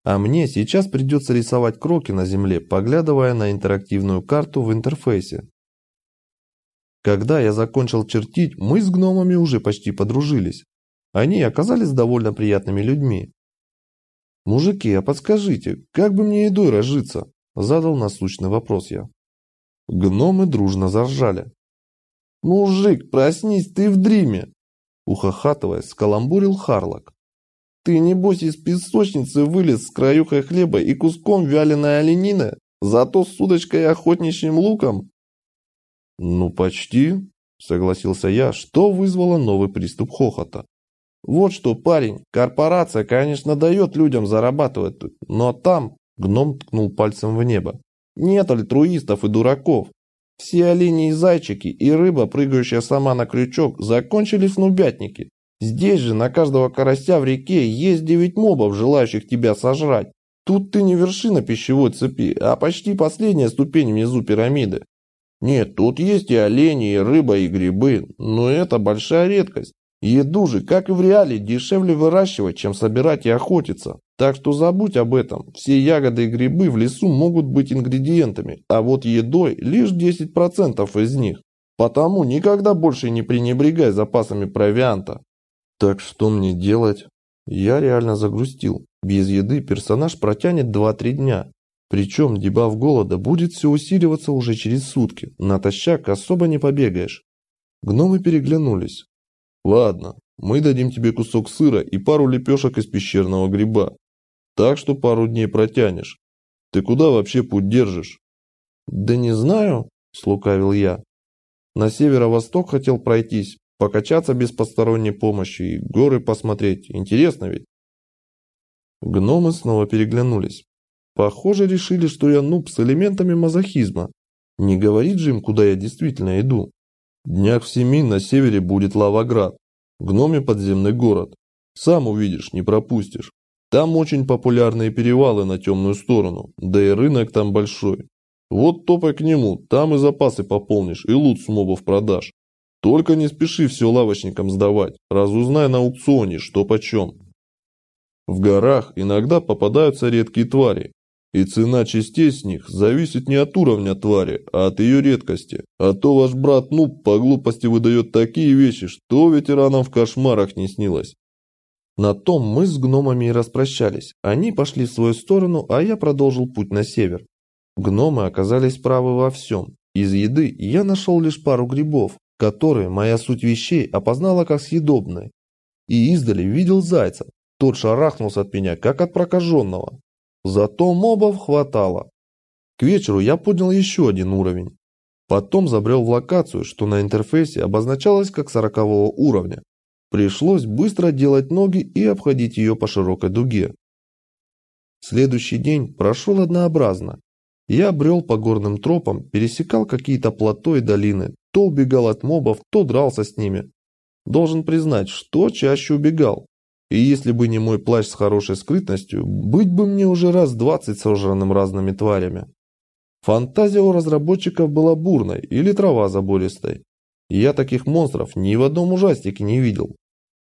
А мне сейчас придется рисовать кроки на земле, поглядывая на интерактивную карту в интерфейсе. Когда я закончил чертить, мы с гномами уже почти подружились. Они оказались довольно приятными людьми. «Мужики, а подскажите, как бы мне едой разжиться?» Задал насущный вопрос я. Гномы дружно заржали. «Мужик, проснись, ты в дриме!» Ухахатываясь, скаламбурил Харлок. «Ты, небось, из песочницы вылез с краюхой хлеба и куском вяленой оленины, зато с удочкой и охотничьим луком?» «Ну, почти», — согласился я, что вызвало новый приступ хохота. «Вот что, парень, корпорация, конечно, дает людям зарабатывать, но там...» — гном ткнул пальцем в небо. «Нет альтруистов и дураков. Все олени и зайчики и рыба, прыгающая сама на крючок, закончились в нубятнике. Здесь же на каждого карася в реке есть девять мобов, желающих тебя сожрать. Тут ты не вершина пищевой цепи, а почти последняя ступень внизу пирамиды. Нет, тут есть и олени, и рыба, и грибы, но это большая редкость. Еду же, как и в реале, дешевле выращивать, чем собирать и охотиться. Так что забудь об этом. Все ягоды и грибы в лесу могут быть ингредиентами, а вот едой лишь 10% из них. Потому никогда больше не пренебрегай запасами провианта. Так что мне делать? Я реально загрустил. Без еды персонаж протянет 2-3 дня. Причем дебаф голода будет все усиливаться уже через сутки. Натощак особо не побегаешь. Гномы переглянулись. Ладно, мы дадим тебе кусок сыра и пару лепешек из пещерного гриба. Так что пару дней протянешь. Ты куда вообще путь держишь? Да не знаю, слукавил я. На северо-восток хотел пройтись, покачаться без посторонней помощи и горы посмотреть. Интересно ведь? Гномы снова переглянулись. Похоже, решили, что я нуб с элементами мазохизма. Не говорит же им, куда я действительно иду. Днях в семи на севере будет Лавоград. Гноме подземный город. Сам увидишь, не пропустишь. Там очень популярные перевалы на темную сторону, да и рынок там большой. Вот топай к нему, там и запасы пополнишь, и лут с мобов продашь. Только не спеши все лавочникам сдавать, разузнай на аукционе, что почем. В горах иногда попадаются редкие твари, и цена частей с них зависит не от уровня твари, а от ее редкости. А то ваш брат Нуб по глупости выдает такие вещи, что ветеранам в кошмарах не снилось. На том мы с гномами и распрощались. Они пошли в свою сторону, а я продолжил путь на север. Гномы оказались правы во всем. Из еды я нашел лишь пару грибов, которые моя суть вещей опознала как съедобные. И издали видел зайца. Тот шарахнулся от меня, как от прокаженного. Зато мобов хватало. К вечеру я поднял еще один уровень. Потом забрел в локацию, что на интерфейсе обозначалось как сорокового уровня. Пришлось быстро делать ноги и обходить ее по широкой дуге. Следующий день прошел однообразно. Я брел по горным тропам, пересекал какие-то плато и долины, то убегал от мобов, то дрался с ними. Должен признать, что чаще убегал. И если бы не мой плащ с хорошей скрытностью, быть бы мне уже раз двадцать сожранным разными тварями. Фантазия у разработчиков была бурной или трава забористой. Я таких монстров ни в одном ужастике не видел.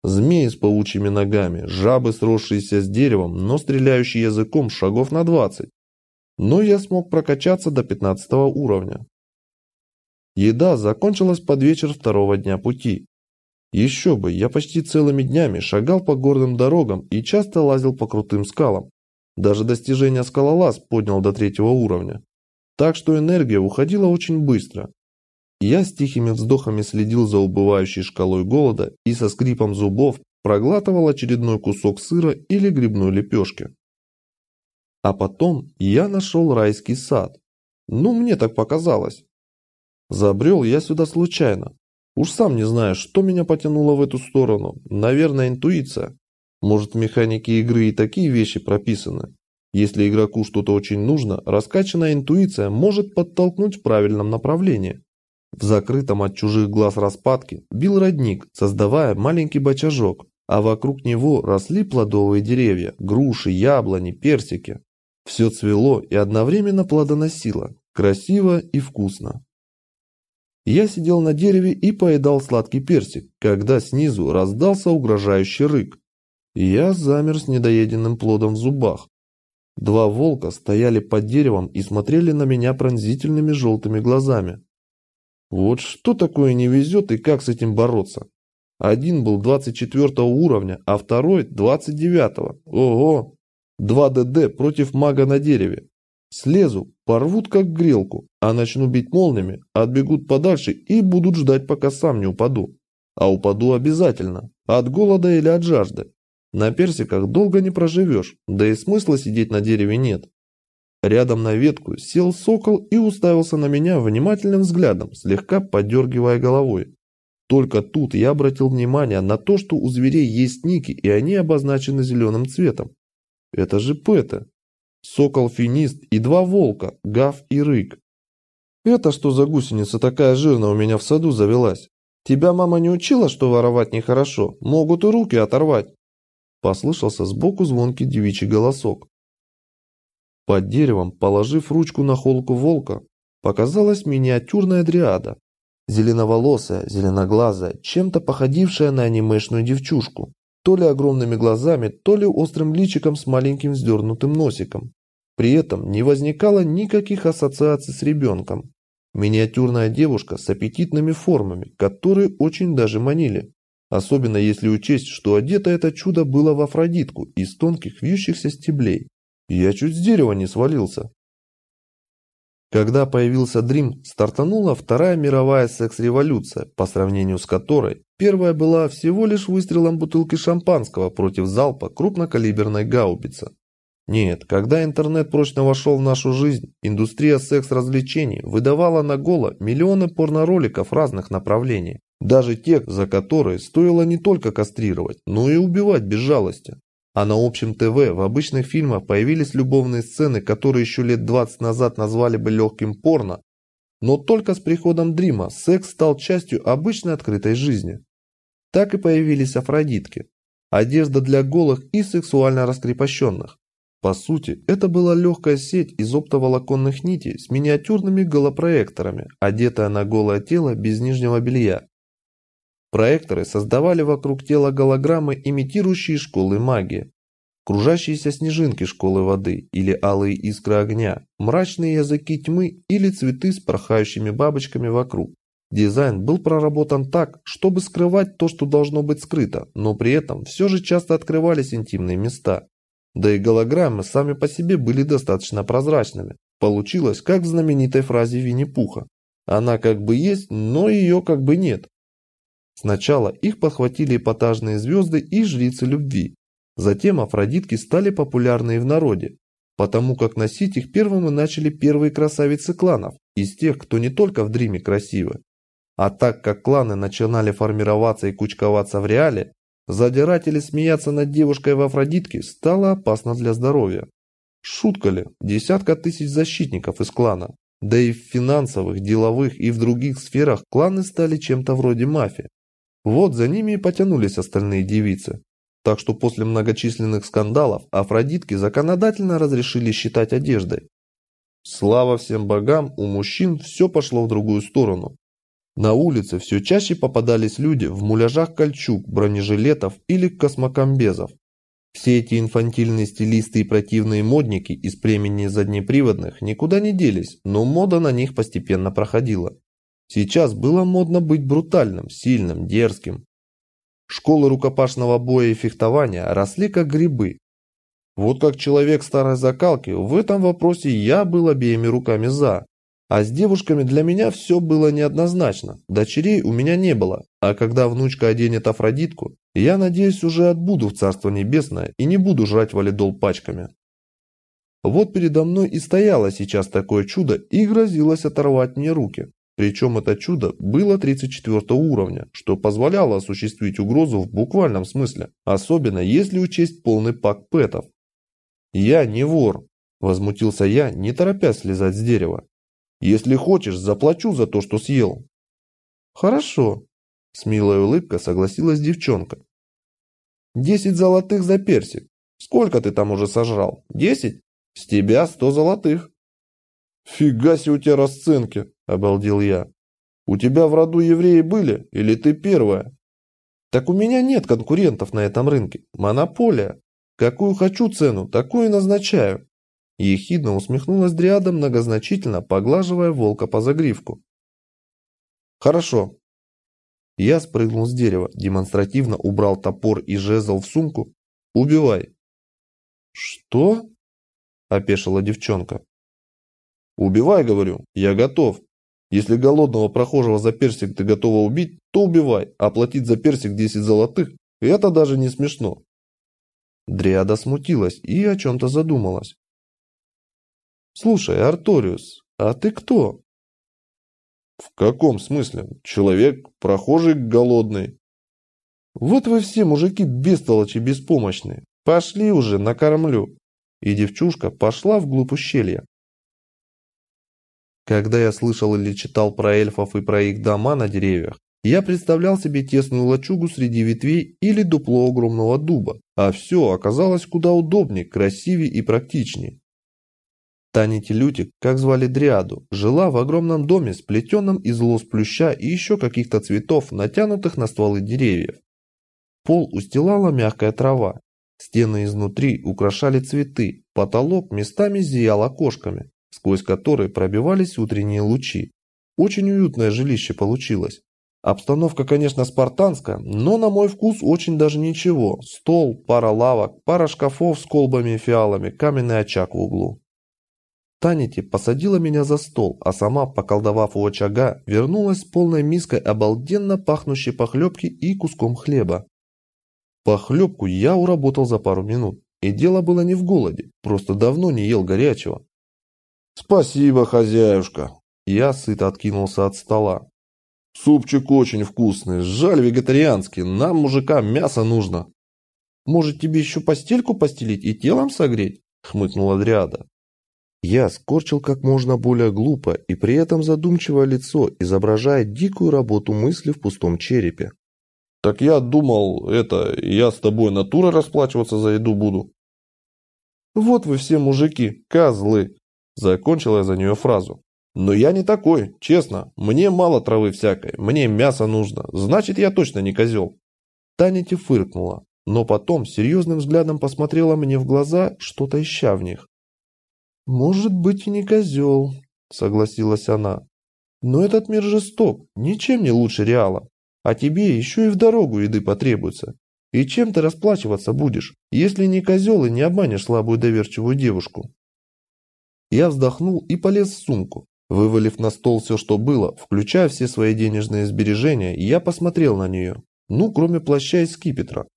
Змеи с паучьими ногами, жабы, сросшиеся с деревом, но стреляющие языком шагов на двадцать. Но я смог прокачаться до пятнадцатого уровня. Еда закончилась под вечер второго дня пути. Еще бы, я почти целыми днями шагал по горным дорогам и часто лазил по крутым скалам. Даже достижение скалолаз поднял до третьего уровня. Так что энергия уходила очень быстро. Я с тихими вздохами следил за убывающей шкалой голода и со скрипом зубов проглатывал очередной кусок сыра или грибной лепешки. А потом я нашел райский сад. Ну, мне так показалось. Забрел я сюда случайно, Уж сам не знаю, что меня потянуло в эту сторону. Наверное, интуиция. Может, в механике игры и такие вещи прописаны. Если игроку что-то очень нужно, раскачанная интуиция может подтолкнуть в правильном направлении. В закрытом от чужих глаз распадке бил родник, создавая маленький бочажок, а вокруг него росли плодовые деревья, груши, яблони, персики. Все цвело и одновременно плодоносило, красиво и вкусно. Я сидел на дереве и поедал сладкий персик, когда снизу раздался угрожающий рык. Я замер с недоеденным плодом в зубах. Два волка стояли под деревом и смотрели на меня пронзительными желтыми глазами. Вот что такое не везет и как с этим бороться? Один был 24 уровня, а второй 29. -го. Ого! 2 ДД против мага на дереве. Слезу, порвут как грелку, а начну бить молниями, отбегут подальше и будут ждать, пока сам не упаду. А упаду обязательно, от голода или от жажды. На персиках долго не проживешь, да и смысла сидеть на дереве нет. Рядом на ветку сел сокол и уставился на меня внимательным взглядом, слегка подергивая головой. Только тут я обратил внимание на то, что у зверей есть ники, и они обозначены зеленым цветом. Это же пэты сокол-финист и два волка, гав и рык. Это что за гусеница такая жирная у меня в саду завелась? Тебя мама не учила, что воровать нехорошо? Могут и руки оторвать. Послышался сбоку звонкий девичий голосок. Под деревом, положив ручку на холку волка, показалась миниатюрная дриада. Зеленоволосая, зеленоглазая, чем-то походившая на анимешную девчушку. То ли огромными глазами, то ли острым личиком с маленьким вздернутым носиком. При этом не возникало никаких ассоциаций с ребенком. Миниатюрная девушка с аппетитными формами, которые очень даже манили. Особенно если учесть, что одето это чудо было в афродитку из тонких вьющихся стеблей. Я чуть с дерева не свалился. Когда появился Дрим, стартанула вторая мировая секс-революция, по сравнению с которой первая была всего лишь выстрелом бутылки шампанского против залпа крупнокалиберной гаубицы. Нет, когда интернет прочно вошел в нашу жизнь, индустрия секс-развлечений выдавала на голо миллионы порнороликов разных направлений, даже тех, за которые стоило не только кастрировать, но и убивать без жалости. А на общем ТВ в обычных фильмах появились любовные сцены, которые еще лет 20 назад назвали бы легким порно. Но только с приходом Дрима секс стал частью обычной открытой жизни. Так и появились афродитки. Одежда для голых и сексуально раскрепощенных. По сути, это была легкая сеть из оптоволоконных нитей с миниатюрными голопроекторами, одетая на голое тело без нижнего белья. Проекторы создавали вокруг тела голограммы, имитирующие школы магии. Кружащиеся снежинки школы воды или алые искры огня, мрачные языки тьмы или цветы с порхающими бабочками вокруг. Дизайн был проработан так, чтобы скрывать то, что должно быть скрыто, но при этом все же часто открывались интимные места. Да и голограммы сами по себе были достаточно прозрачными. Получилось, как в знаменитой фразе Винни-Пуха. Она как бы есть, но ее как бы нет. Сначала их подхватили эпатажные звезды и жрицы любви. Затем афродитки стали популярны и в народе, потому как носить их первыми начали первые красавицы кланов, из тех, кто не только в Дриме красивы. А так как кланы начинали формироваться и кучковаться в реале, задирать или смеяться над девушкой в Афродитке стало опасно для здоровья. Шутка ли, десятка тысяч защитников из клана. Да и в финансовых, деловых и в других сферах кланы стали чем-то вроде мафии. Вот за ними и потянулись остальные девицы. Так что после многочисленных скандалов Афродитки законодательно разрешили считать одеждой. Слава всем богам, у мужчин все пошло в другую сторону. На улице все чаще попадались люди в муляжах кольчуг, бронежилетов или космокомбезов. Все эти инфантильные стилисты и противные модники из племени заднеприводных никуда не делись, но мода на них постепенно проходила. Сейчас было модно быть брутальным, сильным, дерзким. Школы рукопашного боя и фехтования росли как грибы. Вот как человек старой закалки, в этом вопросе я был обеими руками за. А с девушками для меня все было неоднозначно. Дочерей у меня не было. А когда внучка оденет Афродитку, я надеюсь уже отбуду в Царство Небесное и не буду жрать валидол пачками. Вот передо мной и стояло сейчас такое чудо и грозилось оторвать мне руки. Причем это чудо было 34 уровня, что позволяло осуществить угрозу в буквальном смысле, особенно если учесть полный пак пэтов. «Я не вор», – возмутился я, не торопясь слезать с дерева. «Если хочешь, заплачу за то, что съел». «Хорошо», – с милой улыбкой согласилась девчонка. «Десять золотых за персик. Сколько ты там уже сожрал? Десять? С тебя сто золотых». «Фига себе у тебя расценки!» – обалдел я. «У тебя в роду евреи были? Или ты первая?» «Так у меня нет конкурентов на этом рынке. Монополия. Какую хочу цену, такую и назначаю». Ехидно усмехнулась Дриада, многозначительно поглаживая волка по загривку. «Хорошо». Я спрыгнул с дерева, демонстративно убрал топор и жезл в сумку. «Убивай». «Что?» – опешила девчонка. Убивай, говорю, я готов. Если голодного прохожего за персик ты готова убить, то убивай, а платить за персик 10 золотых – это даже не смешно. Дриада смутилась и о чем-то задумалась. «Слушай, Арториус, а ты кто?» «В каком смысле? Человек, прохожий голодный». «Вот вы все, мужики, бестолочи беспомощные. Пошли уже, накормлю». И девчушка пошла вглубь ущелья. Когда я слышал или читал про эльфов и про их дома на деревьях, я представлял себе тесную лачугу среди ветвей или дупло огромного дуба, а все оказалось куда удобнее, красивее и практичнее. Таня Телютик, как звали Дриаду, жила в огромном доме, сплетенном из лоз плюща и еще каких-то цветов, натянутых на стволы деревьев. Пол устилала мягкая трава, стены изнутри украшали цветы, потолок местами зиял окошками, сквозь которые пробивались утренние лучи. Очень уютное жилище получилось. Обстановка, конечно, спартанская, но на мой вкус очень даже ничего. Стол, пара лавок, пара шкафов с колбами и фиалами, каменный очаг в углу. Танити посадила меня за стол, а сама, поколдовав у очага, вернулась с полной миской обалденно пахнущей похлебки и куском хлеба. Похлебку я уработал за пару минут, и дело было не в голоде, просто давно не ел горячего. «Спасибо, хозяюшка!» Я сыто откинулся от стола. Супчик очень вкусный, жаль вегетарианский, нам, мужикам, мясо нужно. Может, тебе еще постельку постелить и телом согреть? Хмыкнула Дриада. Я скорчил как можно более глупо и при этом задумчивое лицо, изображая дикую работу мысли в пустом черепе. Так я думал, это, я с тобой натурой расплачиваться за еду буду. Вот вы все мужики, козлы. Закончила я за нее фразу. Но я не такой, честно. Мне мало травы всякой, мне мясо нужно. Значит, я точно не козел. Танити фыркнула, но потом серьезным взглядом посмотрела мне в глаза, что-то ища в них. «Может быть и не козел», — согласилась она. «Но этот мир жесток, ничем не лучше Реала. А тебе еще и в дорогу еды потребуется. И чем ты расплачиваться будешь, если не козел и не обманешь слабую доверчивую девушку?» Я вздохнул и полез в сумку. Вывалив на стол все, что было, включая все свои денежные сбережения, я посмотрел на нее. Ну, кроме плаща и скипетра.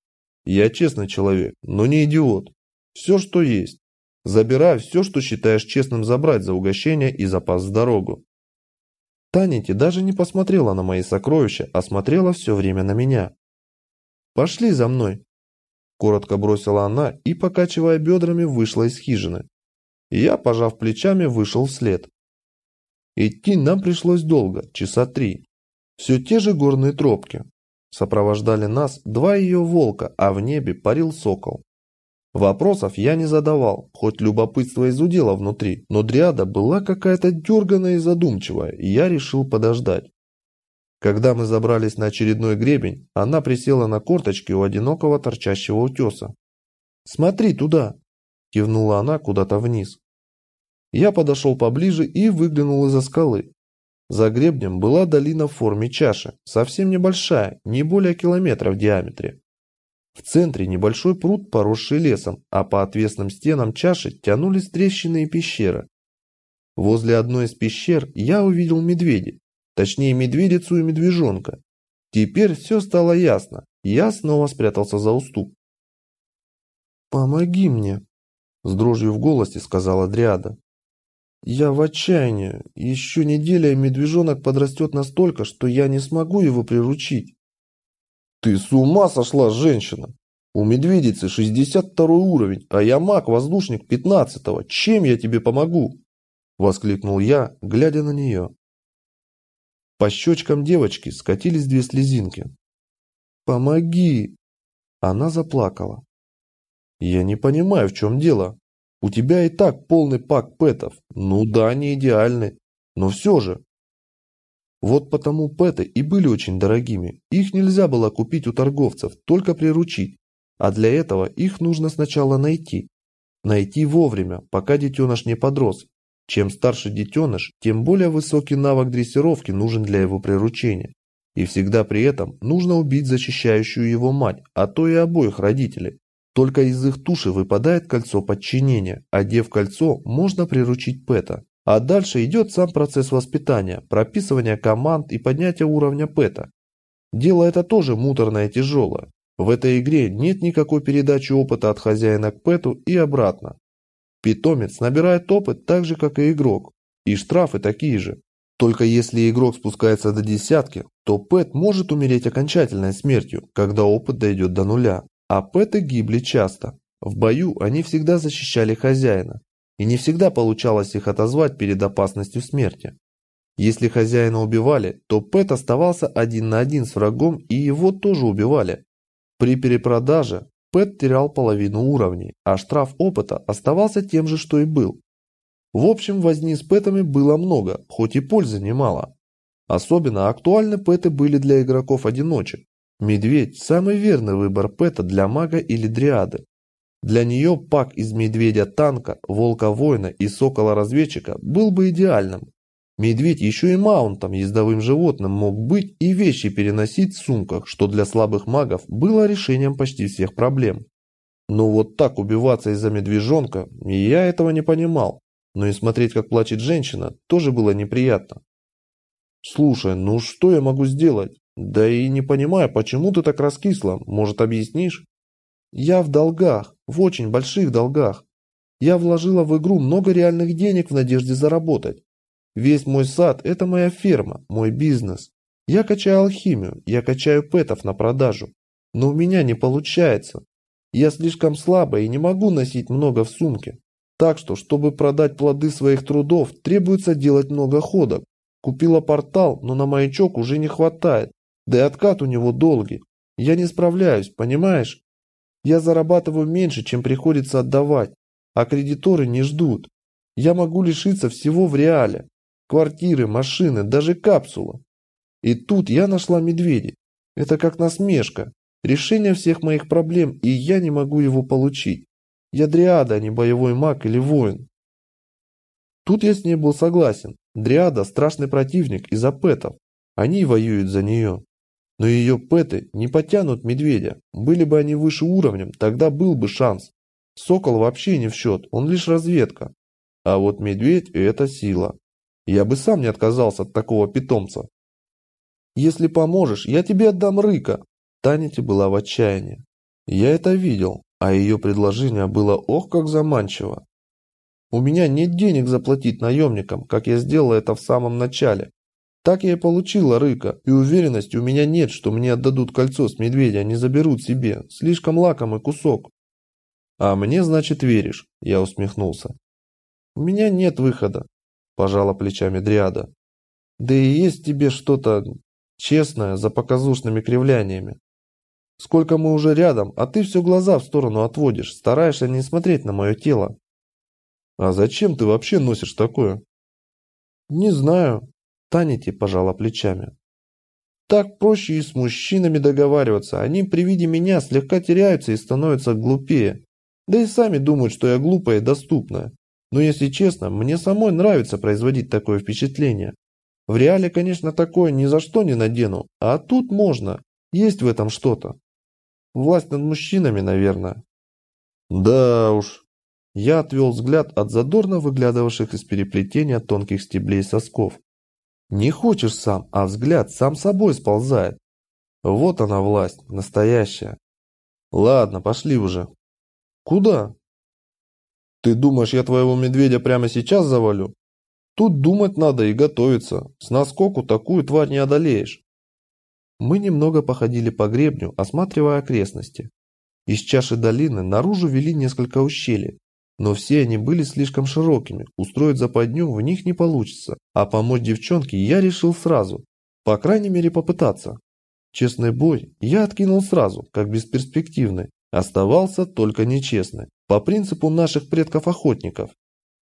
Я честный человек, но не идиот. Все, что есть. Забирай все, что считаешь честным забрать за угощение и запас в дорогу. Танити даже не посмотрела на мои сокровища, а смотрела все время на меня. «Пошли за мной!» Коротко бросила она и, покачивая бедрами, вышла из хижины. Я, пожав плечами, вышел вслед. Идти нам пришлось долго, часа три. Все те же горные тропки. Сопровождали нас два ее волка, а в небе парил сокол. Вопросов я не задавал, хоть любопытство изудело внутри, но дриада была какая-то дерганая и задумчивая, и я решил подождать. Когда мы забрались на очередной гребень, она присела на корточки у одинокого торчащего утеса. «Смотри туда!» – кивнула она куда-то вниз. Я подошел поближе и выглянул из-за скалы. За гребнем была долина в форме чаши, совсем небольшая, не более километра в диаметре. В центре небольшой пруд, поросший лесом, а по отвесным стенам чаши тянулись трещины и пещеры. Возле одной из пещер я увидел медведей, точнее медведицу и медвежонка. Теперь все стало ясно, я снова спрятался за уступ. «Помоги мне», – с дрожью в голосе сказала Дриада. Я в отчаянии. Еще неделя, и медвежонок подрастет настолько, что я не смогу его приручить. Ты с ума сошла, женщина? У медведицы 62 уровень, а я маг-воздушник 15 -го. Чем я тебе помогу? Воскликнул я, глядя на нее. По щечкам девочки скатились две слезинки. «Помоги!» Она заплакала. «Я не понимаю, в чем дело. У тебя и так полный пак пэтов. Ну да, не идеальны, но все же. Вот потому пэты и были очень дорогими. Их нельзя было купить у торговцев, только приручить. А для этого их нужно сначала найти. Найти вовремя, пока детеныш не подрос. Чем старше детеныш, тем более высокий навык дрессировки нужен для его приручения. И всегда при этом нужно убить защищающую его мать, а то и обоих родителей. Только из их туши выпадает кольцо подчинения. Одев кольцо, можно приручить Пэта. А дальше идет сам процесс воспитания, прописывания команд и поднятия уровня Пэта. Дело это тоже муторное и тяжелое. В этой игре нет никакой передачи опыта от хозяина к Пэту и обратно. Питомец набирает опыт так же, как и игрок. И штрафы такие же. Только если игрок спускается до десятки, то Пэт может умереть окончательной смертью, когда опыт дойдет до нуля. А пэты гибли часто. В бою они всегда защищали хозяина, и не всегда получалось их отозвать перед опасностью смерти. Если хозяина убивали, то Пэт оставался один на один с врагом и его тоже убивали. При перепродаже Пэт терял половину уровней, а штраф опыта оставался тем же, что и был. В общем, возни с пэтами было много, хоть и пользы немало. Особенно актуальны пэты были для игроков-одиночек. Медведь – самый верный выбор пэта для мага или дриады. Для нее пак из медведя-танка, волка-воина и сокола-разведчика был бы идеальным. Медведь еще и маунтом, ездовым животным мог быть и вещи переносить в сумках, что для слабых магов было решением почти всех проблем. Но вот так убиваться из-за медвежонка, я этого не понимал. Но и смотреть, как плачет женщина, тоже было неприятно. «Слушай, ну что я могу сделать? Да и не понимаю, почему ты так раскисла, может объяснишь?» «Я в долгах, в очень больших долгах. Я вложила в игру много реальных денег в надежде заработать. Весь мой сад – это моя ферма, мой бизнес. Я качаю алхимию, я качаю пэтов на продажу. Но у меня не получается. Я слишком слабая и не могу носить много в сумке. Так что, чтобы продать плоды своих трудов, требуется делать много ходок. Купила портал, но на маячок уже не хватает. Да и откат у него долгий. Я не справляюсь, понимаешь? Я зарабатываю меньше, чем приходится отдавать. А кредиторы не ждут. Я могу лишиться всего в реале. Квартиры, машины, даже капсула. И тут я нашла медведя. Это как насмешка. Решение всех моих проблем, и я не могу его получить. Я дриада, а не боевой маг или воин. Тут я с ней был согласен. Дриада – страшный противник из-за пэтов. Они воюют за нее. Но ее пэты не потянут медведя. Были бы они выше уровнем, тогда был бы шанс. Сокол вообще не в счет, он лишь разведка. А вот медведь – это сила. Я бы сам не отказался от такого питомца. Если поможешь, я тебе отдам Рыка. Танити была в отчаянии. Я это видел, а ее предложение было ох как заманчиво. У меня нет денег заплатить наемникам, как я сделал это в самом начале. Так я и получила Рыка, и уверенности у меня нет, что мне отдадут кольцо с медведя, они заберут себе. Слишком лакомый кусок. А мне, значит, веришь, я усмехнулся. У меня нет выхода пожала плечами Дриада. Да и есть тебе что-то честное за показушными кривляниями. Сколько мы уже рядом, а ты все глаза в сторону отводишь, стараешься не смотреть на мое тело. А зачем ты вообще носишь такое? Не знаю. Танити пожала плечами. Так проще и с мужчинами договариваться. Они при виде меня слегка теряются и становятся глупее. Да и сами думают, что я глупая и доступная. Но если честно, мне самой нравится производить такое впечатление. В реале, конечно, такое ни за что не надену, а тут можно. Есть в этом что-то. Власть над мужчинами, наверное. Да уж. Я отвел взгляд от задорно выглядывавших из переплетения тонких стеблей сосков. Не хочешь сам, а взгляд сам собой сползает. Вот она власть, настоящая. Ладно, пошли уже. Куда? Ты думаешь, я твоего медведя прямо сейчас завалю? Тут думать надо и готовиться. С наскоку такую тварь не одолеешь. Мы немного походили по гребню, осматривая окрестности. Из чаши долины наружу вели несколько ущелий, но все они были слишком широкими, устроить западню в них не получится, а помочь девчонке я решил сразу, по крайней мере попытаться. Честный бой я откинул сразу, как бесперспективный, оставался только нечестный. По принципу наших предков-охотников.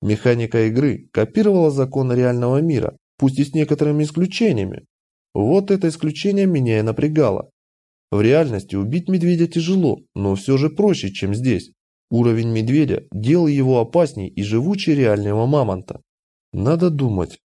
Механика игры копировала законы реального мира, пусть и с некоторыми исключениями. Вот это исключение меня и напрягало. В реальности убить медведя тяжело, но все же проще, чем здесь. Уровень медведя делал его опасней и живучей реального мамонта. Надо думать,